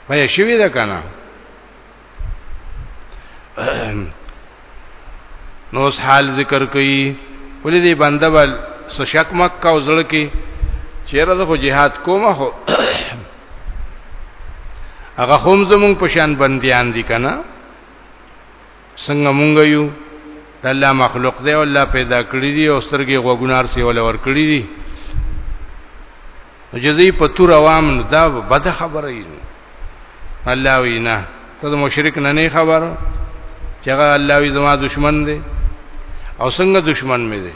وای شوی ده کنه نو اس حال ذکر کئ ولې دې بنده بل سشک مکه او زړه کې چیرې زه جهاد کوم خو هغه هم زمون پشان بنديان دي کنه څنګه مونږ یو د الله مخلوق دی او الله پیدا کړی دی او سترګې غوګنار سی ول ور کړی دی جزئی په تور عوام نو دا بده خبره ای الله وینا ته مشرک نه نه خبر چې هغه الله وی زما دشمن دی او څنګه دشمن مې دی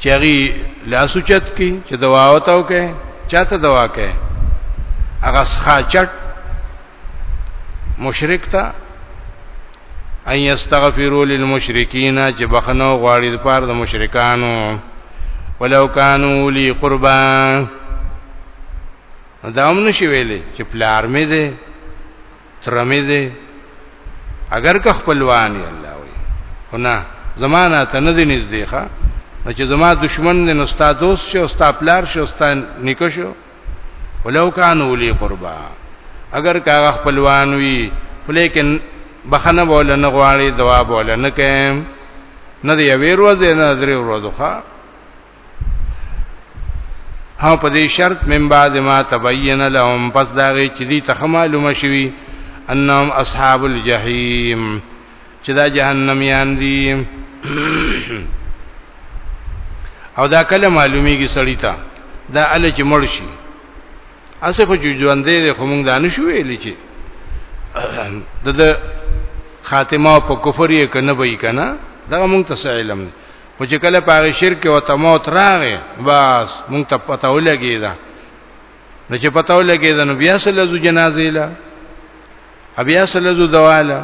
چې هغه لاسو چت کی چې دوا وتاو کې چاته دوا کې هغه ښا چټ مشرک ته ان یستغفروا للمشرکین چې بخنو غواړي د پاره د مشرکانو ولو کانوا لی قربا دا هم نشي ویلې چې پلار مې ده ترمه دې اگر که خپلوان یې الله وي هنا زمانہ ته نه دي نږدې ښا چې زما دشمن نه نستا دوست شي او ستا پلار شي او ستا نیکه شي ولو کانوا لی قربا اگر کا خپلوان وي ولیکن بخنه بوله نه غواړي دوا بوله نه کيم نه دی ویروز نه درې ورځو ښا او په دې شرط من بعد ما تبین لهم پس دا غي چې دي ته معلومه شوي انهم اصحاب الجحیم چې دا جهنم یان دي او دا کله معلومیږي سړی ته دا ال چې مړ شي اسه خو ژوند دې خو مونږ دانه شو ویل چې د خاتمه په کفر یې کنه به یې کنه دا مونږ ته علم دی خو چې کله په هغه شرک او ته موت راغې بس مونږ ته پته ولګی دا نو چې پته ولګی دا نو بیا سره زو جنازې لا بیا سره زو دواله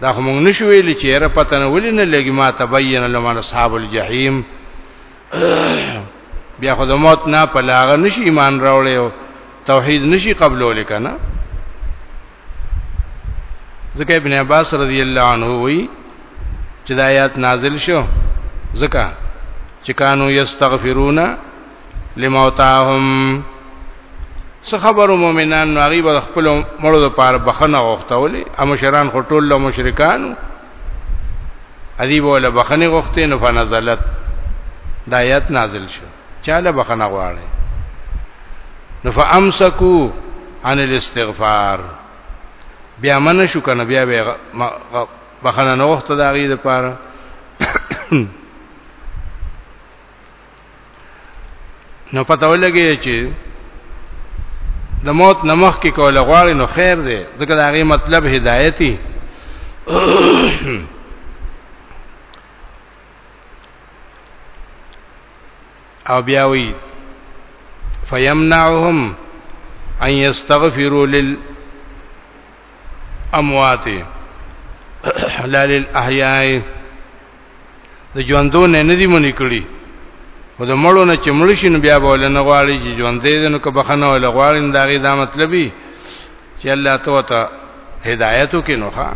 دا خو مونږ نشو ویل چې را پته نه ولې نه لګی ما تبین لمن اصحاب الجحیم بیا خو د موت نه پلاغه نشي ایمان راوړیو توحید نشي قبول ولیکنه ځکه ابن عباس رضی الله عنه وی چې د آیات نازل شو ځکه چې کانو یستغفرون لموتاهم څه خبرو مؤمنان نو هغه به خپل مړو لپاره بخنه غوښتولې امشران خو ټول له مشرکانو ادیب ولا بخنه غوښتې نو فنزلت د آیات نازل شو چاله بخنه غواړي نو فامسکو عن الاستغفار بیا من شو کنه بیا به بخنه نو وخت دا غي د پاره نو پته ولګي چې د موت نمخ کې کول غواړي نو خیر دی ځکه دا غي مطلب هدایتي او بیا وی فیمنعهم ان یستغفروا للاموات لا للاحیاء د ژوندو نه ندی مونږ کړی او د مړو نه چې مړ شي نو بیا به ولنه غواړي چې ژوندې دي نو که بخنه ولا غواړي دا غي دا مطلبي چې الله تو ته هدایت وکینو ښا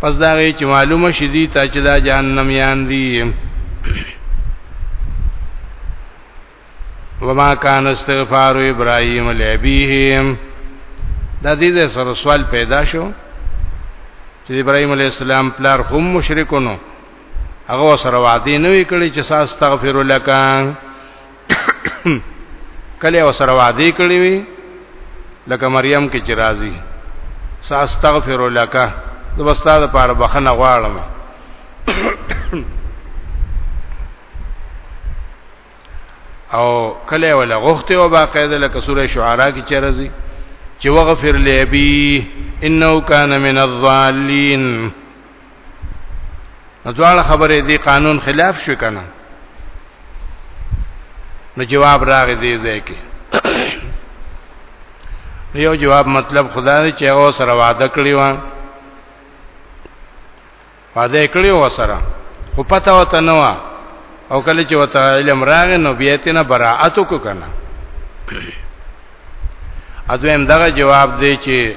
پس دا غي چې معلومه شدي ته چې دا جهنم یان دي وما كان استغفار ابراهيم لابيه دا دې سره سوال پیدا شو چې ابراهيم عليه السلام پلار هم مشرکونو هغه سره وعده نه وی کړی چې ساستغفر لکان کله وسره وعده کړی وی لکه مریم کې چې راځي ساستغفر لك د بستاده پاره بخنه غواړم او کله ولا غخته او باقاعده لکه سوره شعراء کې چې راځي چې وغفر لي ابي انه كان من الضالين دواړه خبرې دی قانون خلاف شو کنه نو جواب راغی دی ځای کې یو جواب مطلب خدا دې چې هغه سره وعده کړی و وعده کړی و سره خو پته وته نو او کله چې وته علم راغ نو بیا ته نه براءت کو کنه اځم دغه جواب دی چې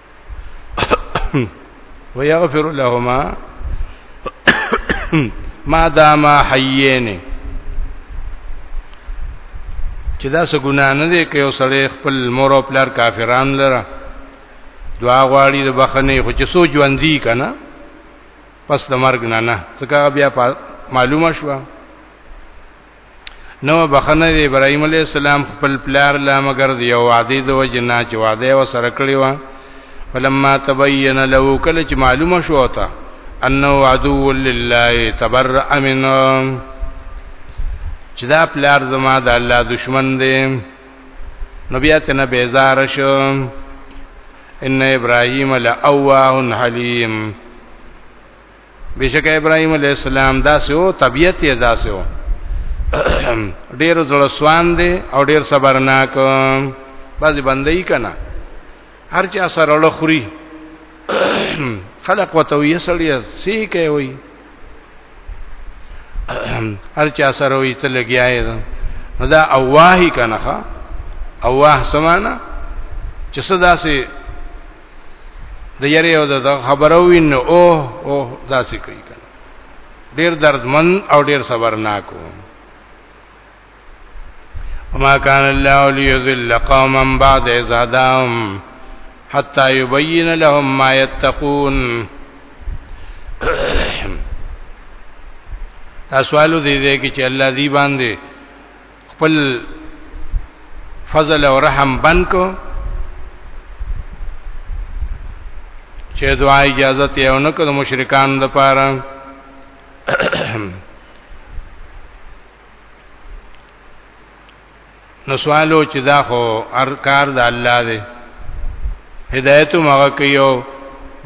ويغفر لهما ما داما حيين چې دا څه ګنا نه دی کوي او سړی خپل مور او پلار کافران لره دعا غواړي د بخنه خو چې سوچ وندي کنه پس د مرګ نه نه څنګه بیا معلومه شوه نو بخنه د ابراهيم عليه السلام خپل پلار لا مگر دی او وعده د وجنا چې وعده و سره کړی و فلما تبين له کله چې معلومه شو تا انه عدو لله تبرأ منه چې دا پلار زما د الله دشمن دی نو بیا ته نه بیزار شو ان ابراهيم لاواه حليم بشک ابراهيم عليه السلام داسې او طبيعت یې داسې او ډېر زړه سوان دی او ډېر صبرناک بعضی بندي کنا هر چا سره له خوري خلق وته یې سړی سې کوي هر چا سره وي ته لګیاي دا اواهی کنه اواه سمانا چې صدا سي د یری او د خبرو وین او او داسې کوي کنه ډیر دردمن او ډیر صبرناک وما كان الله ليذل قوما بعد إذ هداهم حتى يبين لهم ما يتقون اسوالو دې دې کې چې الله دې باندې خپل فضل او رحم بند کو چې دعا اجازه ته یو نه کړو مشرکان د پاره نو سوالو چې دا خو ارکار د الله دی هدایت مغه کوي او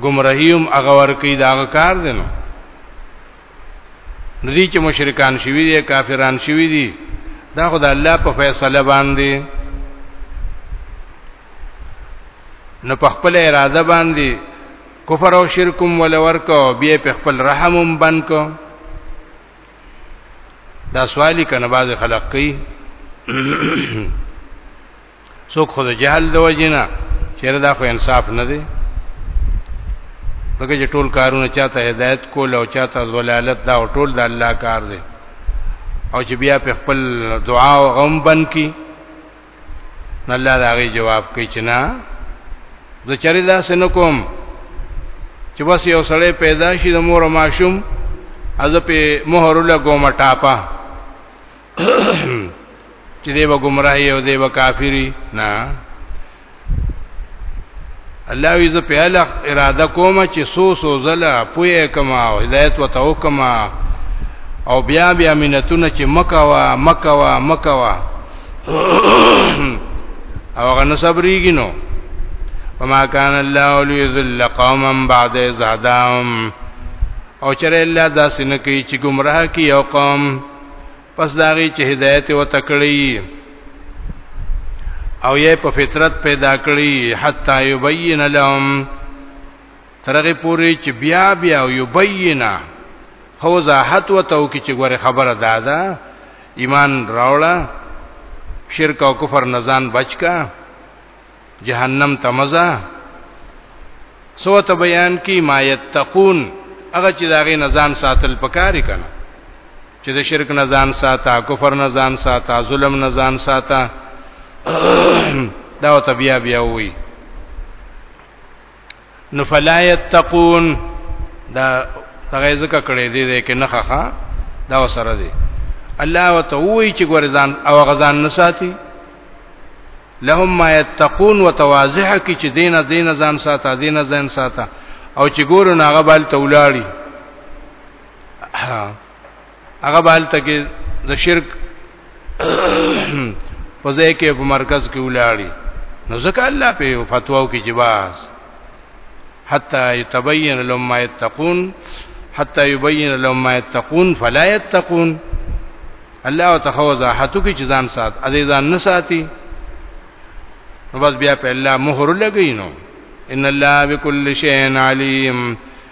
گمراهیم هغه ور کوي دا کار دی نو نو دي چې مشرکان شوي دي کافران شوي دي دا خدای الله په فیصله باندې نو په خپل اراده باندې کفر او شرکم ول ورکو بیا په خپل رحمم بن کو دا سوالی کنه باز خلق کوي څوک خو د جهل د وجنه چیرې دا خو انصاف نه دی دغه ټول کارونه چاته هدایت کول او چاته ضلالت دا ټول د الله کار دی او چې بیا په خپل دعا او غم بن کی نه الله دا غي جواب کوي چې نه زه چرې دا سنکوم چې بس یو سړی پیدا شي د مور او ماشوم از په مہر لګوم ټاپه چې دی به گمراهي او دی به کافری نه الله وی ز په اله اراده کوم چې سو سو زلا پوی کما او هدایت وته وکما او بیا بیا مینتونه چې مکوا مکوا مکوا او غن صبرېږي نو وما كان الله ليذل قوما بعد إذ هداهم او چرې الله داسې نه کوي چې گمراه کی یو قوم پس داغي چې هدایت و تکړی او یې په فطرت پیدا کړی حتا یبین لهم ترغه پوری چې بیا بیا یبینا خو وضاحت وته کی چې ګوره خبره دادا ایمان راوړه شرک او کفر نزان بچکا جهنم ته مزه سوته بیان کی ما یتقون هغه چې داغه نزان ساتل پکاري کنه چې د شرک نزان ساته کفر نزان ساته ظلم نزان ساته دا ته بیا بیا وی نو فلا یتقون دا هغه ځکه کړی دی کې نه خخه دا وسره دی الله وتوي چې ګورزان او غزان نه ساتي لهم ما یتقون وتوازح کی چې دینه دینه ځان ساته دینه ځان ساته او چې ګورو ناغه بل تولاړي هغه بل تکي د شرک په ځای کې په مرکز کې ولاړی نو ځکه الله په فتواو کې جواز حتا يتبين لهم ما يتقون حتا يبين لهم ما يتقون فلا يتقون الله وتخوزا حتو کې ځان سات ا دې ځان نه ساتي نو بس بیا په الله مهر لګی نو ان الله بكل شيء عليم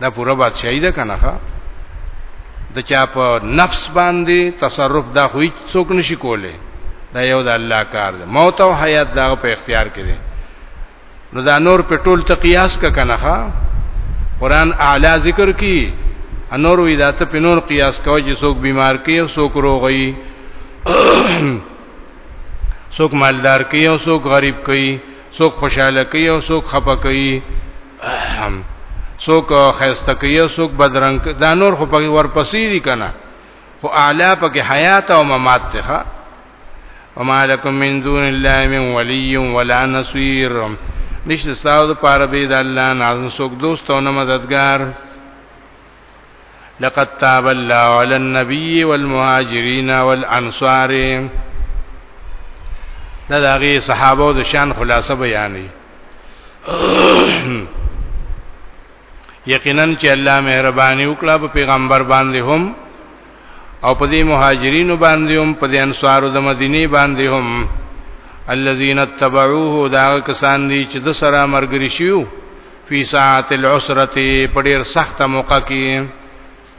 دا پوره بادشاہي ده کنه ښا د چا په نفس باندې تصرف دا خو هیڅ څوک نشي کوله دا یو د الله کار ده موت او حیات دا په اختیار کې ده نو دا نور په ټول ته قیاس کا کنه ښا قران اعلی ذکر کی انور وی دا ته په نور قیاس کوي چې څوک بیمار کی او څوک روغی څوک مالدار کی او څوک غریب کی څوک خوشاله کی او څوک خپه کی څوک خیسته کوي څوک بدرنګ دا نور خو پکې ورپسې دي کنه خو اعلی پکې حیات او ممات څخه وما لكم من دون الله من ولي ولا نصير نشته تاسو لپاره به د الله نه څوک دوست او نه مددگار لقد تاب الله على النبي والمهاجرين والانصار دا دغه صحابه او د شان خلاصه بیانې یقینا چې الله مهرباني وکړه په پیغمبر باندې هم او په دې مهاجرینو باندې هم په دې انصارو د مدینه باندې هم الذين اتبعوه دا کسان دي چې د سره مرګري شيو فی ساعت العسره په ډیر سخت موقع کې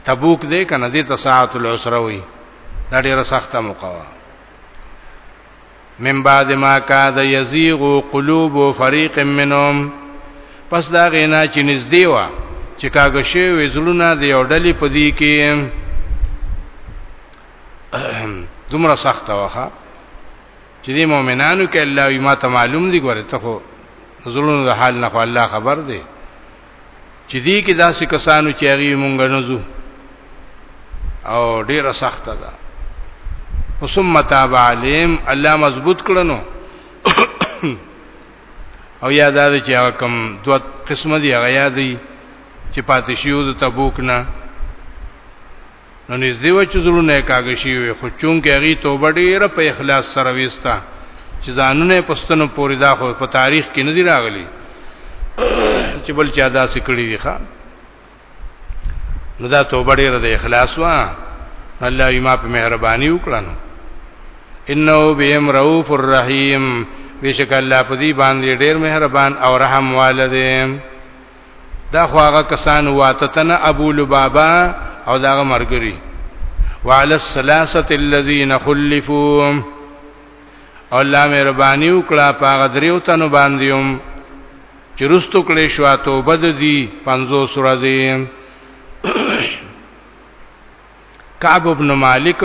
تبوک دې کنه دې ته ساعت العسره وي دا ډیره سخته موقع وه من بعد ما کاد یزیغ قلوب فریق منهم پس دا غینا چې نږدې و چې کاږه شی وې زړونه د یو ډلې په دی کې دومره سخت وخه چې د مؤمنانو کې الله یې ما ته معلوم دی ګوره ته خو زړونو د حال نه خو الله خبر دی چې دې کې داسې کسانو چې هغه مونږ نه زو او ډیره سخته ده ثم تاب علیم الله مضبوط کړنو او یاد ده چې هغه کم دوه قسمه دی هغه یاد دی چې پاتې شیو د تبوک نه نو نږدې و چې زړونه کاږ شي وي خو چون کې هغه توبه ډیره په اخلاص سره وستا چې ځانونه پښتنو پوری دا خو په تاریخ کې نه دی راغلی چې بل چا دا سکړی دی ښا نو دا توبه ډیره د اخلاص وا الله یې ما په مهرباني وکړنو انه بهم رؤوف الرحیم بشک الله په دې باندې ډیر مهربان او رحم والده دا خو هغه کسان واته تنه ابو لبابا او داغه مرګري وعلى الثلاثه الذين خلفوا الله مهرباني وکړه پاغه دریو تنو باندې هم چې رستو کړې شو توبه د دې 50 ورځې کعب ابن مالک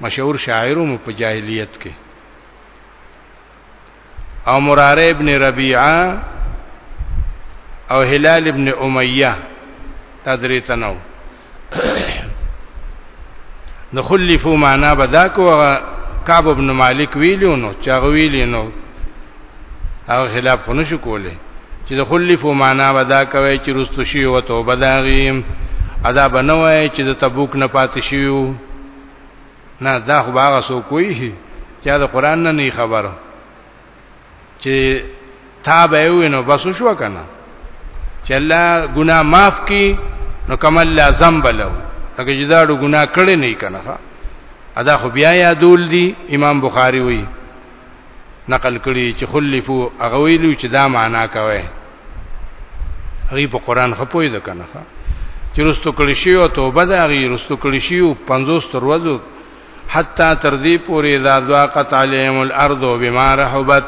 مشهور شاعر مو په جاهلیت کې او مراره ابن ربيعه او هلال ابن اميه تدریتنو نو خلفو معنا بدا کو کعب ابن مالک ویلو نو چاغ ویلی نو هغه خلاف خو نشو کوله چې د خلفو معنا بدا کوي چې رستو شی او توبه داغي ادا بنوي چې د تبوک نه پاتې شیو نه دا خو هغه سو کوی شي چې دا قران نه نه خبره چې تا به وینو بس شو کنه چې الله ګناه معاف کی نو کمل لازم بلو هغه جداړو ګناه کړی نه کنه ادا خو بیا یادول دي امام بخاری وی نقل کړي چې خلفو هغه ویلو چې دا معنا کوي هغه په قران خپوي ده کنه چې رستو کړی شی او توبه ده هغه رستو کړی شی او 50 تر وځو حتا تر دې پورې ذا ذاقت عليهم الارض بما رحبت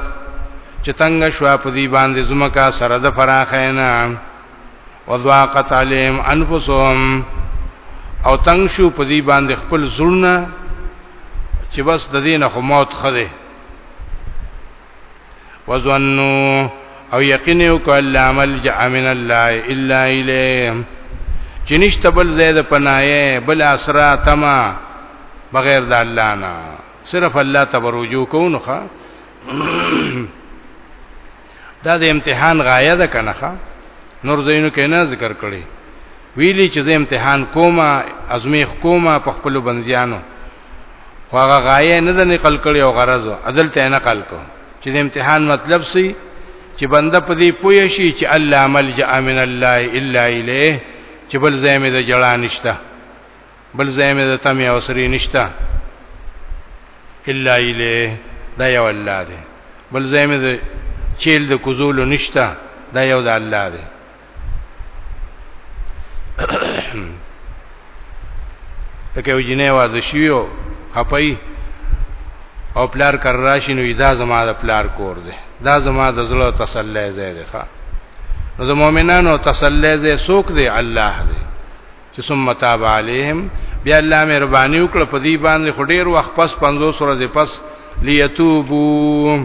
چې تنگ شو په دې باندې زمکا سره د فراخینا وذاقت عليهم انفسهم او تنگ شو په دې باندې خپل زړونه چې بس د دینه خو موت خده وظنوا او یقین یو کله عمل جاء من الله الا الیه چې نشته بل زید پناه بل اسرا تما بغیر د الله نه صرف الله ته ورجو کوونه دا د امتحان غایه ده کنه نور زینو کې نه ذکر کړي ویلی چې زه امتحان کومه ازمیخ کومه په خپل بندیانو خو هغه غایه نه د نقل کړي او غرض عدل ته نقل کو چې د امتحان مطلب سي چې بنده په دې پوه شي چې الله ملجا من الله الا الیه چې بل ځای مې د جړا نشته بل ځای مې د تمه او سری نشته الا الیه دا یو الله دی بل ځای مې د چیل د کوزولو نشته دا یو د الله دی لکه وجنه واز شیو خپای او پلار کر راشي نو دا زما د پلار کور دی دا زما د زړه تسلی ځای دی ښا نو د مؤمنانو تسلی ځای سوک دی الله دی چې ثم تاب علیهم بیا الله مهرباني وکړه په دې باندې خډیر وخت پس 500 ورځې پس لیتوبو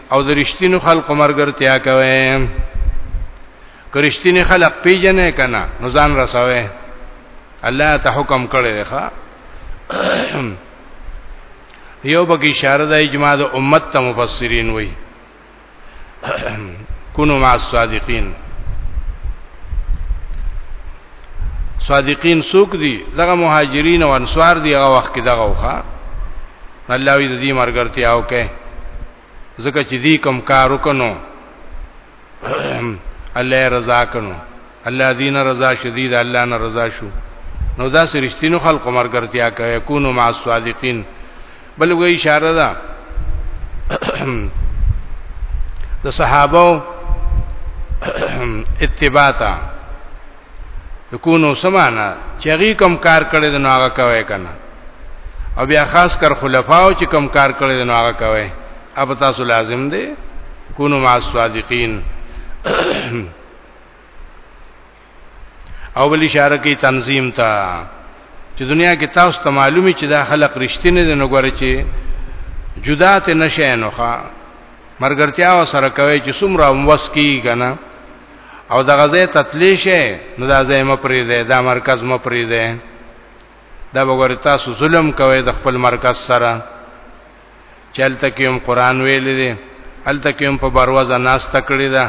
او د رښتینو خلقو مرګرتیا کوي کرشتینی خلق پیجنې کنا نو ځان رسوي الله ته حکم کړی دی ښا یو بګی اشاره د اجماع د امت ته مفسرین وای کونو مع الصادقین صادقین سوق دي دغه مهاجرین او انصار دي هغه وخت کې دغه وخا الله وی دې مرګرتیا او کې زکه چې دې کم کار وکنو الله رضا کنو الله دین رضا شدید الله نه رضا شو نو دا سرشتینو خلق مرګرتیا کوي کونو مع الصادقین بل وی اشاره ده د صحابه اتباع ته تكونو سمانا چغی کم کار کړی د ناغه کوي کنه او بیا خاص کر خلفاو چې کم کار کړی د ناغه کوي اب تاسو لازم دی کونو مع الصادقین او بل اشاره کوي تنظیم ته چې دنیا کې تاسو ته معلومي چې دا خلق رښتینه دي نو ګوره چې جدا ته نشه نه ښه مرګرتیا سره کوي چې څومره وس کی کنه او د غزې تتلی شي نو دا ځای م پرې دی دا مرکز م پرې دی دا وګورئ تاسو ظلم کوي د خپل مرکز سره چلته کې هم قران ویل دي الته کې هم په بروازه ناس تکړی ده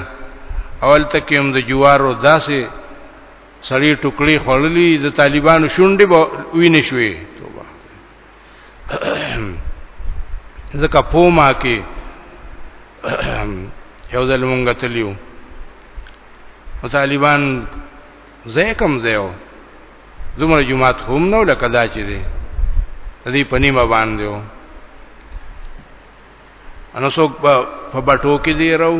او الته کې هم د جوارو داسې سړی ټوکړي خړلې د طالبانو شونډې به وینې شوې توبه ځکه پوما کې یو ځل مونږ تلیو او طالبان زه کم زه دومره جمعات هم نو لکه دا چې دی دې په نیمه باندې و انو څوک په بټو کې دی راو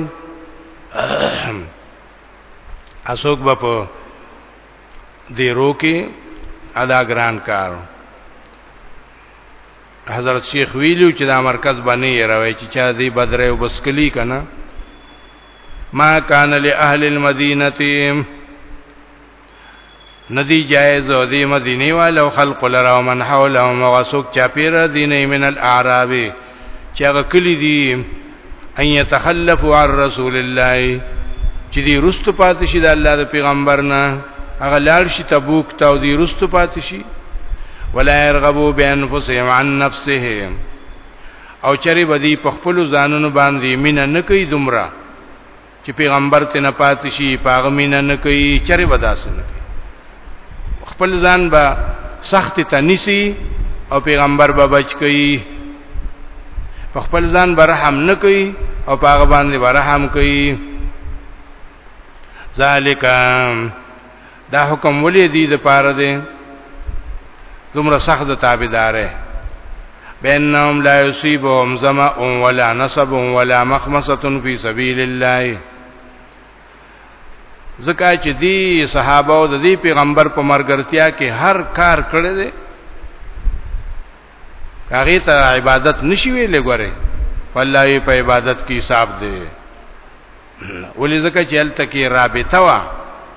اسوک با په دیرو کې ادا ګران کار حضرت شیخ ویلو چې دا مرکز باندې راوي چې چا دی بدره وبسکلی کنه ما کان لاهل المدینه ندی جائز او دی مدینی والو خلق لرا ومن حولهم وغسوک چاپیر دینی من الاعراب چاگه کلی دی ان یتخلفو عن رسول الله چې دی رستو پاتې شي د الله د پیغمبر نه هغه لاړ شي تبوک ته او دی رستو پاتې شي ولا يرغبوا بانفسهم عن نفسهم او چری بدی په خپل ځانونو باندې مینه نه کوي دومره چې پیغمبر ته نه پاتې شي پاغه مینه نه کوي چرې بداس نه کوي خپل ځان به سخت تنسی او پیغمبر به بچ کوي خپل ځان به رحم نه کوي او پاغه باندې به رحم کوي ذالک دا حکم ولې دی د پاره دی دومره سخت د تابعدارې بینهم لا یصيبهم ظما ولا نصب ولا مخمصه فی سبیل الله زکه چې دی صحابه او د دې پیغمبر په مرګرتیا کې هر کار کړی دی هغه ته عبادت نشي ویلې ګوره والله په عبادت کې حساب دی ولې ځکه چې هلته کې رابطه وا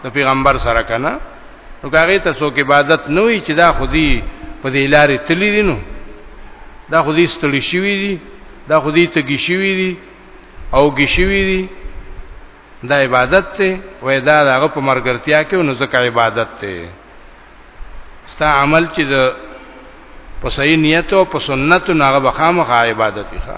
د پیغمبر سره کنه نو هغه ته څوک عبادت نه وي چې دا خودي په دې لارې تللی دي نو دا خودي ستړي شوی دي دا خودي تګي شوی دي او ګي شوی دي دا عبادت ته وې دا هغه په مرګرتیا کې نو ځکه عبادت ته ستا عمل چې د په صحیح نیت او په سنت ناغه بخامه عبادت ښه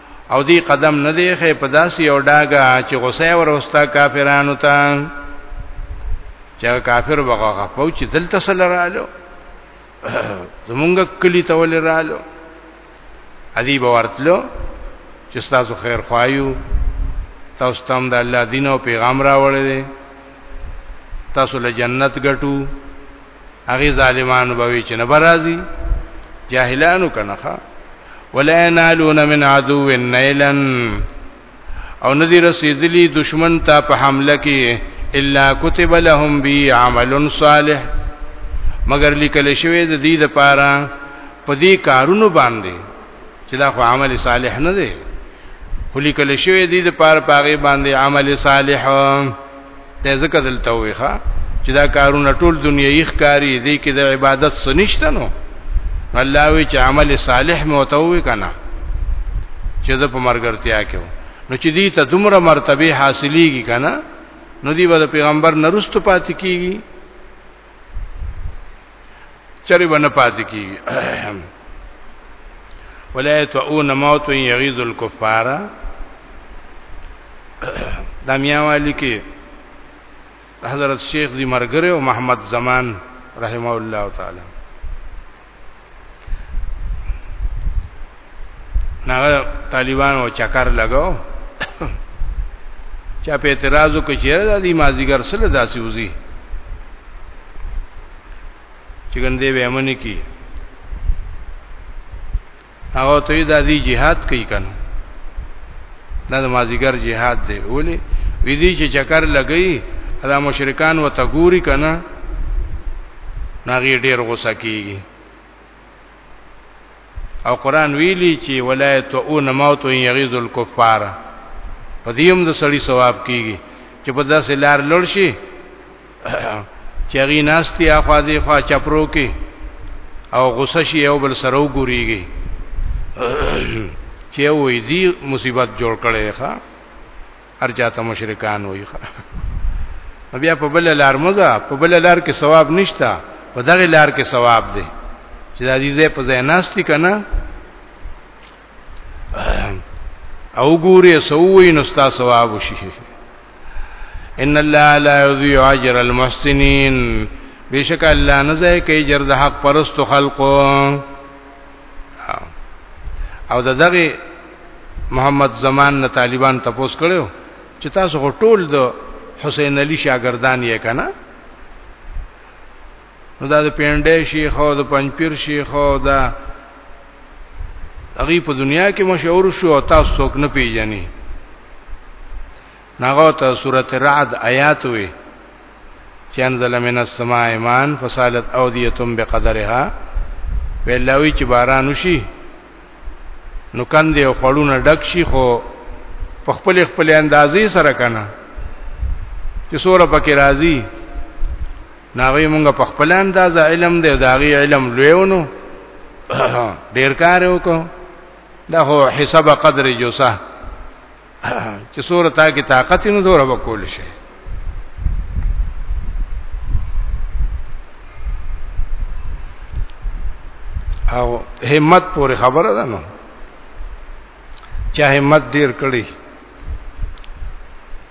او دی قدم نه دی خې په داسې یو ډاګه چې غوسه وروستا کافرانو ته چې کافر وغه پوه چې دلته سره رالو زمونږ کلی ته ولې رالو ادي باورتلو چې تاسو خیر خوایو تاسو تم د الله دین او پیغام راوړل تاسو له جنت ګټو هغه ظالمانو به وی چې نه برازي جاهلانو کنه ولا ينالون من عدو نيلا او ندی رسیدلی دشمن ته په حمله کې الا كتب لهم بي عمل صالح مگر لیکل شوی د دې لپاره په دې کارونو باندې چې دا خو عمل صالح نه دی خو لیکل شوی د دې لپاره په هغه باندې عمل صالح ته ځکه دلته وي ښا چې دا کارونه ټول دنیوي ښکاری دي کې د عبادت سنشته نو الله وی چې عمل صالح مو ته وي کنه چې د په مرګرتیا کې نو چې دې ته دومره مرتبه حاصلېږي کنه نو دی به پیغمبر نرستو پاتې کیږي چری ونه پاتې کی ولایت اون موت یغیظ الکفار دا میاوالی کې حضرت شیخ دی مرګره او محمد زمان رحمه الله تعالی ناغه طالبانو چکر لګاو چا په اعتراض وکړ چې دا دی مازیګر سره داسې وزي چې ګندې وېمنې کی هغه ته دا دی jihad کوي کنه دا د مازیګر jihad دی ولی وی دی چې چکر لګی دا مشرکان و ته ګوري کنه ناغي ډیر غوسه کیږي او قران ویلی چې ولایت او نموت یغیظ الکفار په دې هم د سړی ثواب کیږي چې په داسې لار لړ شي چغی ناستی اخوا دی خوا چپرو کې او غصه شي او بل سره وګوريږي چې وې دی مصیبت جوړ کړي ښا ارجاته مشرکان وې ښا بیا په بل لار مزه په بل لار کې ثواب نشتا په دغه لار کې ثواب دی چې د عزیزې په ځای ناشتي کنه او ګوري سووي نو ستا ثواب وشي ان الله لا يضيع اجر المحسنين بشک الله نه ځای کوي جر د حق پرست خلقو او د دغه محمد زمان نه طالبان تپوس کړو چې تاسو ټول د حسین علی شاګردان یې کنه نو دا د پینډې شیخ او د پنځپیر شیخ او دا هغه په دنیا کې مشهور شو او تاسو څوک نه پیژني ناغه ته سورته رعد آیات وي چې انزل من السماء ایمان فصالت اودیتم بقدرها ویلاوی چې باران وشي نو کندې او خړونه ډک شي خو په خپل خپل اندازې سره کنه چې سوره پکې راځي ناغي مونږ په خپل انداز علم دی دا غي علم لویونو ډیر کار وکړو دا هو حساب قدر جوسه چې سور تا کې طاقت نو دور وکول شي او همت پورې خبره ده نو چا همت ډیر کړی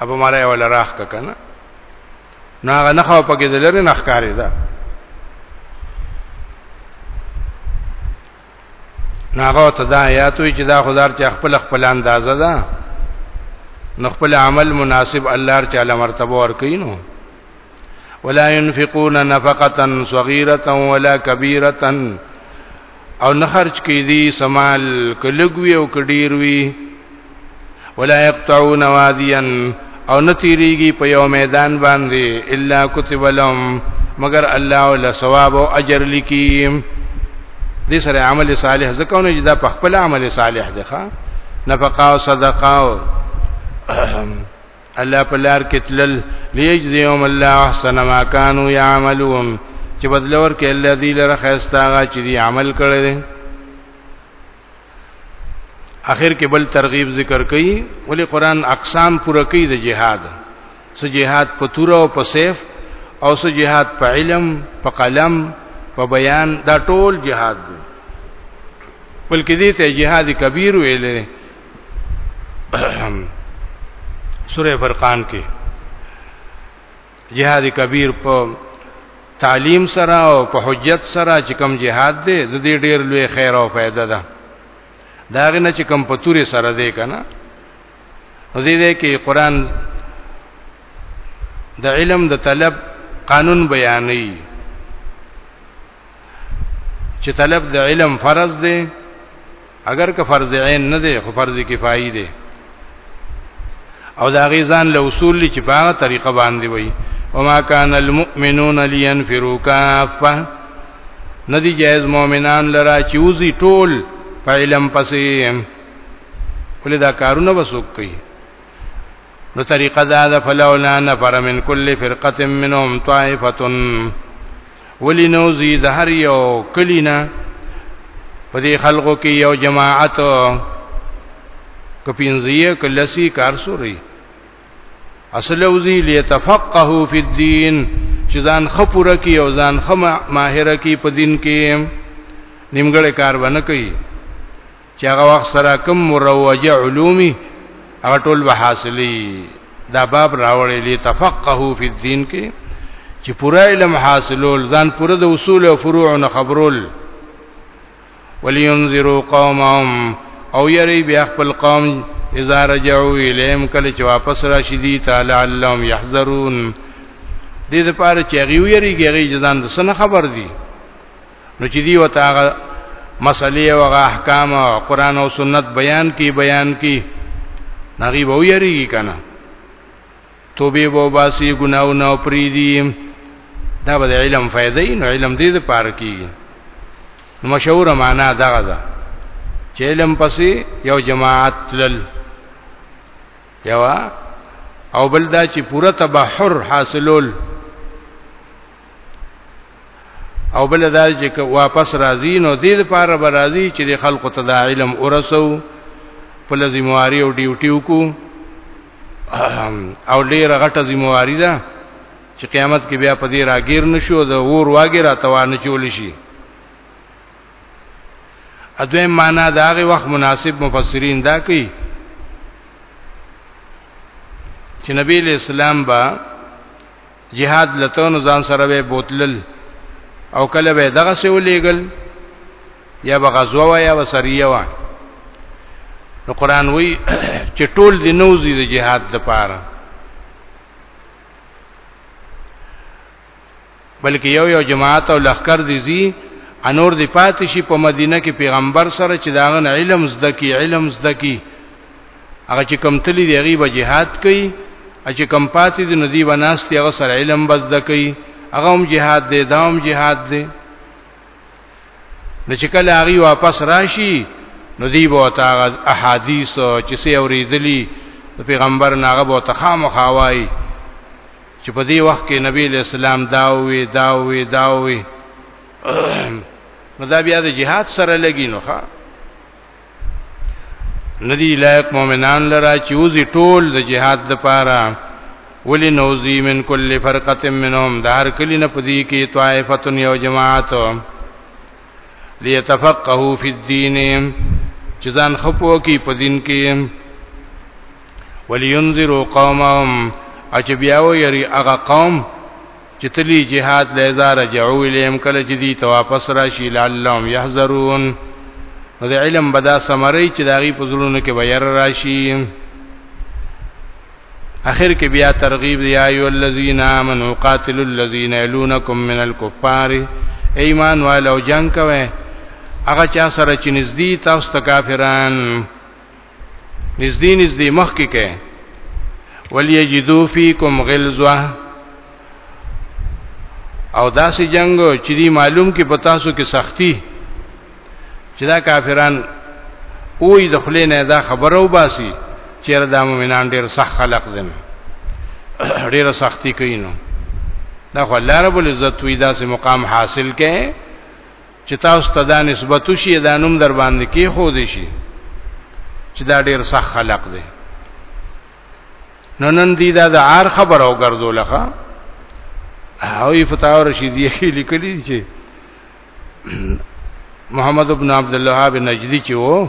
ابو مالای ولا راخ کنه نو هغه نه خو پکې دلری نه ښکاری ده ناغه ته دا آیات وی چې دا خدار چې خپل خپل اندازه ده نو خپل عمل مناسب الله تعالی مرتبه ورکړي نو ولا ينفقون نفقه صغيره ولا كبيره او نه خرج کی دي سمال کلګوي او کډیر وی ولا يقطعون واديا او نتیریږي په یو میدان باندې الا كتب لهم مگر الله ول ثواب او اجر لکی دې سره عمل صالح زکونه جدا په خپل عمل صالح دی ښا نفقه او صدقه او الله په لار کې تلل ليجزيهم الله احسن ما كانوا يعملون چې بدلور کې الذي لره خيستاغه چې دی عمل کړی دی اخر کې بل ترغیب ذکر کړي ولی قران اقسام پوره کوي د جهاد سو جهاد په تور او په سیف او سو جهاد په علم په قلم په بیان دا ټول جهاد دی بلکې دې ته جهاد کبیر ویلې سوره فرقان کې جهاد کبیر په تعلیم سره او په حجت سره چې کم جهاد دی د دې ډیر لوی خیر او فائدہ ده دا غنه چې کم پتوري سره دی کنه دې دې کې قران د علم د طلب قانون بیانې چې طلب د علم فرض دی اگر که فرض عین نه دی خو فرض کفایي دی او دا غي ځان له اصول لري چې په هغه طریقه باندې وي وما كان المؤمنون لينفروا كافه ندی جائز مؤمنان لرا چې وزي ټول په علم پسې ولې دا کارونه وسوک کوي نو طریقه دا ده فلولا نفر من كل فرقه منهم طائفه ولی نوزی د هر یو کلینا په دې خلقو کې یو جماعت کپینځیه کلسی کار سوري اصل وزي ليتفقهوا في الدين چې ځان خپوره کی او ځان خمه ماهره کی په دین کې نیمګړی کار ونه کوي چې هغه وخت سره کوم مروجه علومي هغه ټول به حاصلې دا باب راوړې لې تفقهو فی الدین کې چې پوره علم حاصلول ځان پوره د اصول او فروع نه خبرول ولینذروا قومهم او یری بیا خپل قوم اذا رجعوا الیم کله چې واپس راشي دي تعالی علم یحذرون دې لپاره چې غیو یریږي غي ځان د سن خبر دي نو چې دی وته هغه مسلې او هغه احکام او قران او سنت بیان کی بیان کی نغي وو یریږي کنه توبه وو باسي ګناو نه پری دی دا به علم فائدې نو علم دې د پاره کیږي مشهور معنا دغه ده چې علم پسې یو جماعت تلل یو او بل دا چې پوره تبحر حاصلول او بل دا چې واپس راځي نو دې لپاره به راځي چې د خلکو ته د علم ورسو په لزمواري او ډیوټي وکړو او ډیره غټه ذمہواری ده چې قیامت کې بیا په دې راګیر نشو د اور واګی را توان چول شي اځه معنا دا غي وخت مناسب مفسرین دا کوي چې نبی اسلام با جهاد لته نو ځان سره به بوتلل او کله به دغه سه ولېګل یا به غزوه وا یا به سریه وا نو قران وی چې ټول د نوزي د جهاد لپاره بلکې یو یو جماعت او لخر دي زی انور دی پاتشي په مدینه کې پیغمبر سره چې داغه علم زده کی علم زده کی هغه چې کم تلی دی هغه به jihad کوي چې کم پاتې دی نو دی وناستي هغه سره علم بس د کوي هغه هم jihad دی دا هم jihad دی نو چې کله هغه واپس راشي نو دی به تا احادیث چې سي اوریدلی د پیغمبر ناغه به تخام خواوي چې په دې وخت کې نبی اسلام داوي داوي داوي نو دا بیا د جهاد سره لګی نو ښا ندی لایق مؤمنان لرا چې وزي ټول د جهاد د پاره ولی نوزی من کل فرقه منهم دار کلی نه پدی کې طائفه یو جماعت ليتفقهوا فی الدین چې ځان خپو کې په دین کې ولینذروا قومهم اچ بیاو یری هغه قوم چې تلی جهاد لیزا رجعو الیم کله چې دی ته واپس راشي لعلهم یحذرون نو د علم بدا سمری چې داغي پزلونو کې بیر راشي اخر کې بیا ترغیب دی ایو الذین آمنوا قاتلوا الذین یلونکم من الکفار ایمان والو جنگ کوي هغه چا سره چې نږدې تاسو ته کافران نزدې نزدې مخ کې کې وليجدو فيكم غلظه او داسې جنگ چې دی معلوم کې پتا سو کې سختی چې دا کافران وې د خلې نه دا خبرو باسي چې دا مؤمنان ډېر سخت خلق دي ډېر سختی کوي نو دا خو الله رب العزت وی دا سه مقام حاصل کړي چې تاسو ته دا نسبت شي دا نوم در باندې کې خو دي شي چې دا ډیر صح خلق دی نو نن دی دا د عار خبر او ګرځولخه او یې فتاو رشیدی کې لیکلی چې محمد ابن عبد الوهاب نجدی چې وو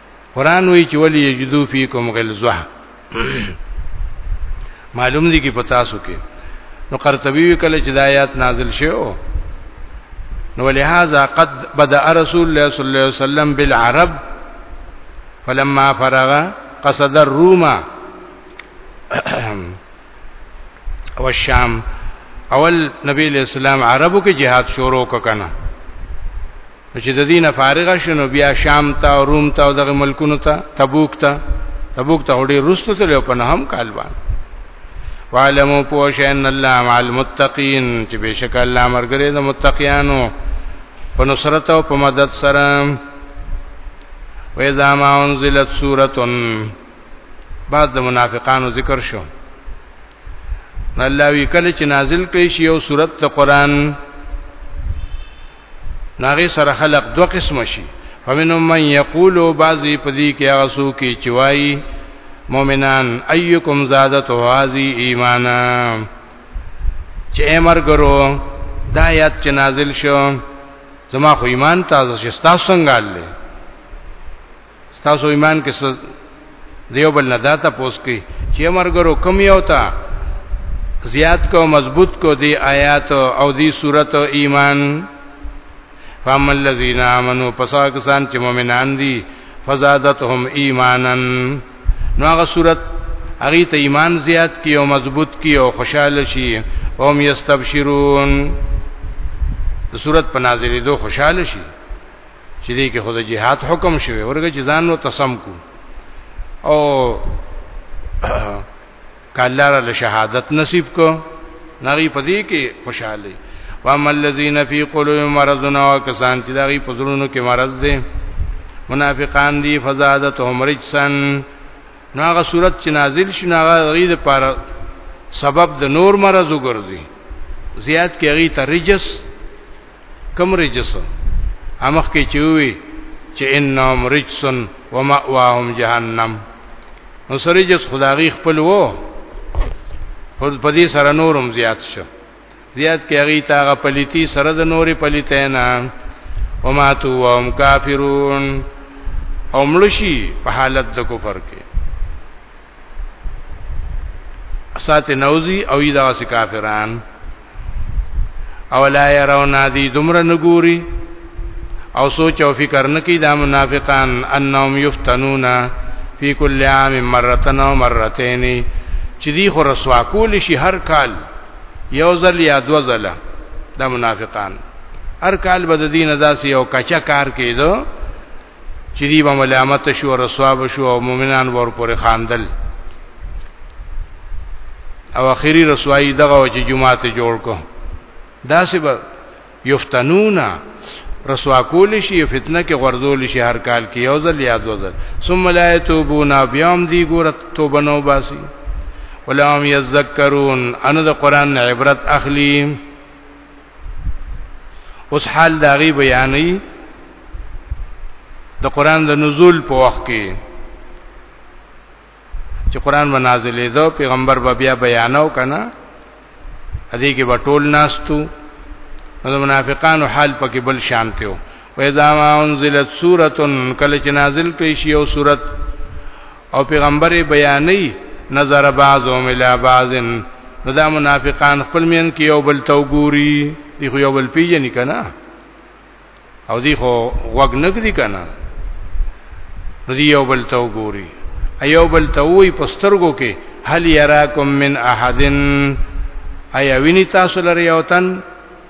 قران وی چې ولی یجدو فیکم غلظه معلوم دي کې پتا سو کې نو قرطبي کله چې د آیات نازل شوه نو لہذا قد بدا رسول الله صلی الله علیه وسلم بالعرب فلما فرغ قصد الروم او الشام اول نبی علیہ السلام عربو کې جهاد شروع وکنه چې د دینه فارغ شنو بیا شام ته او روم ته او دغه ملکونو ته تبوک ته تبوک ته وړي رستو ته له پنه هم کال باندې وعلمو پوش ان الله مع المتقین چې بشک الله مرګره د متقینانو په نصرت او په مدد سره وإذا ما أنزلت سورة بعض د منافقانو ذکر شو الله وی کله چې نازل کړي شی یو صورت د قران ناغي سره خلق دوه قسم شي فمنهم من یقول بعضی پدی کې هغه سو کې چوي مؤمنان ايکم زادت هذه ایمانا چې امر ګرو دا آیات چې نازل شو زما خو ایمان تازه شي تاسو څنګه الله ستاسو ایمان کې څه دیو بل نه داته پوس کې چې مرګرو کم یو تا زیات کو مضبوط کو دی آیات او دی صورت ایمان فام الذین آمنو پسا کسان چې مؤمنان دي فزادتهم ایمانا نو هغه صورت هغه ته ایمان زیات کی او مضبوط کی او خوشاله شي او هم یستبشرون صورت په نازلې دو خوشاله شي چې دې کې خدای جهاد حکم شوی ورګه چې ځان نو تسم کو او کله له شهادت نصیب کو نغی پدې کې خوشاله واما الذين في قلوبهم مرض او کسان چې دغه پزړونو کې مرض دي منافقان دي فزادتهم رجسن نو هغه صورت چې نازل شي هغه غید پر سبب د نور مرض وګرځي زیات کې غی ته رجس کم رجس امخ کې چوي چې انهم رجسن ومأواهم جهنم نو سره رجس خدای خپل وو خود په دې سره نورم زیات شو زیات کې هغه تاغه پلیتی سره د نورې پلیتینا وماتو وهم کافرون او ملشی په حالت د کفر کې سات نوزی او ایدا سی کافران او لا يرون ذی دمر نګوري او سوچ او فکر نکي دا منافقان انهم یفتنون فی کل عام مرتن او مرتين چې دی خو رسوا کول شي هر کال یو ځل یا دو ځل دا منافقان هر کال بد دین داسې او کچا کار کېدو چې دی به ملامت شو او رسوا بشو او مؤمنان ور پورې خاندل او اخیری رسوایی دغه چې جمعه ته جوړ کو دا سه به یفتنونا رسوا کول شي فتنه کې غردول شي هر کال کې یو ځل یاد وځل ثم لا یتوبون بیام دی ګور توبه نو باسي ولهم یذکرون ان د قران عبرت اخلیم اوس حال دا غي بیانې د قران د نزول په وخت کې چې قران به نازلې دو پیغمبر به بیا بیانو کنه هدي کې به ټول ناستو د منافقانو حال پکې بل شانته وَإِذَا مَا أُنْزِلَتْ سُورَةٌ کله چې نازل کړي شي او سورت او پیغمبر بیانې نظر بعضهم الى بعض نو دا منافقان خپل مین کې یو بل توګوري دی خو یو بل پیژنې کنه او دی خو وګ نګدي کنه نو دی یو بل توګوري ایو بل توي پسترګو کې هل یراکم من احدن ایا ویني تاسو لري او تن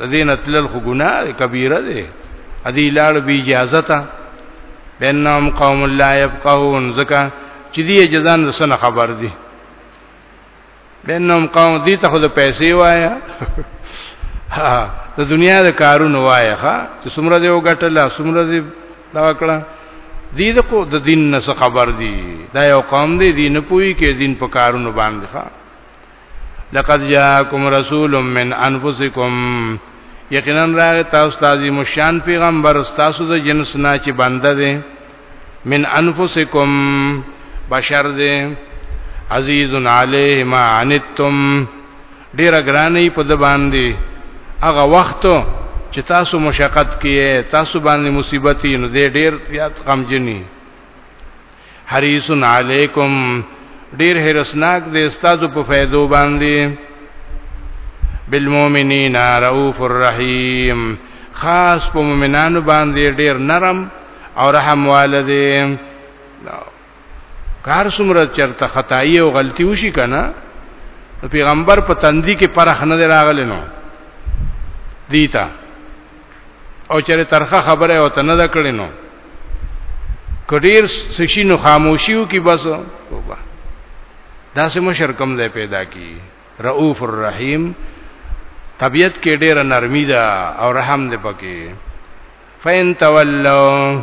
د دین اتلل خو ګناه کبیره ده ادي لاړ بی اجازه ته بینهم قوم لا يبقون زکه چې دی جزان رسنه خبر دي بینهم قوم دي ته خود پیسې وایا د دنیا د کارونو وایا ها چې څومره دی وګټل څومره دی دا وکړه دي د کو د دین نه خبر دي دا یو قوم دی دین پوي کې دین په کارونو باندې ښا لقد جاءكم رسول من انفسكم یقینا راغ تاسو ته عظیم شان پیغمبر تاسو د جنس نه چې بنده دي من انفسکم بشر دي عزیز علیه ما عنتم ډیر ګرانی په د باندې هغه وخت چې تاسو مشقت کیه تاسو باندې مصیبت نو دې ډیر زیات غمجنی حریص علیکم ډیر حرسناک دی استاد په فائدو باندې بالمؤمنین رؤوف الرحیم خاص په مؤمنانو باندې ډیر نرم او رحم والده کار څومره چرته خدای او غلطي وشي کنه پیغمبر په تندې کې پرخ نه راغلی نو دیتا او چیرې ترخه خبره او ته نه دا کړې نو کډیر سشي نو خاموشیو کی بس توبه دا سه مشر کم ځای پیدا کی رؤوف الرحیم طبیعت کې ډیر نرمی ده او رحم ده پکې فین تولوا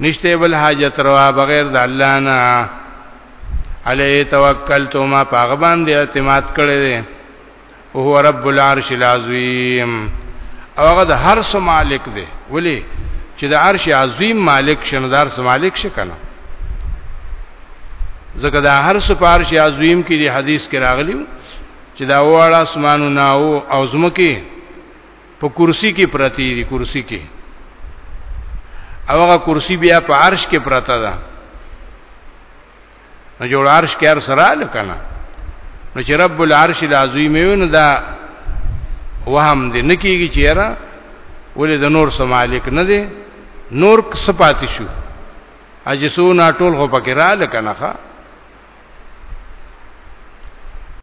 نشته بل حاجت روا بغیر د الله نه علی توکلت ما پاغه باندې اعتماد کړی دی او هو رب العرش العظیم او هغه د هر څه مالک دی ولی چې د عرش عظیم مالک شندار څه مالک شکنه ځکه دا هر څه په عرش عظیم کې دی حدیث کې راغلی چې دا واړه اسمانونه او زمکه په کرسی کې پرتی دی کرسی کې او هغه کرسی بیا په عرش کې پرته ده نو جوړ عرش کې هر سره لکنه نو چې رب العرش العظیم یو نه دا وهم دې نکیږي چې را ولې د نور سمالک نه دی نور صفات شو اجسو نا ټول خو پکې را لکنه ښا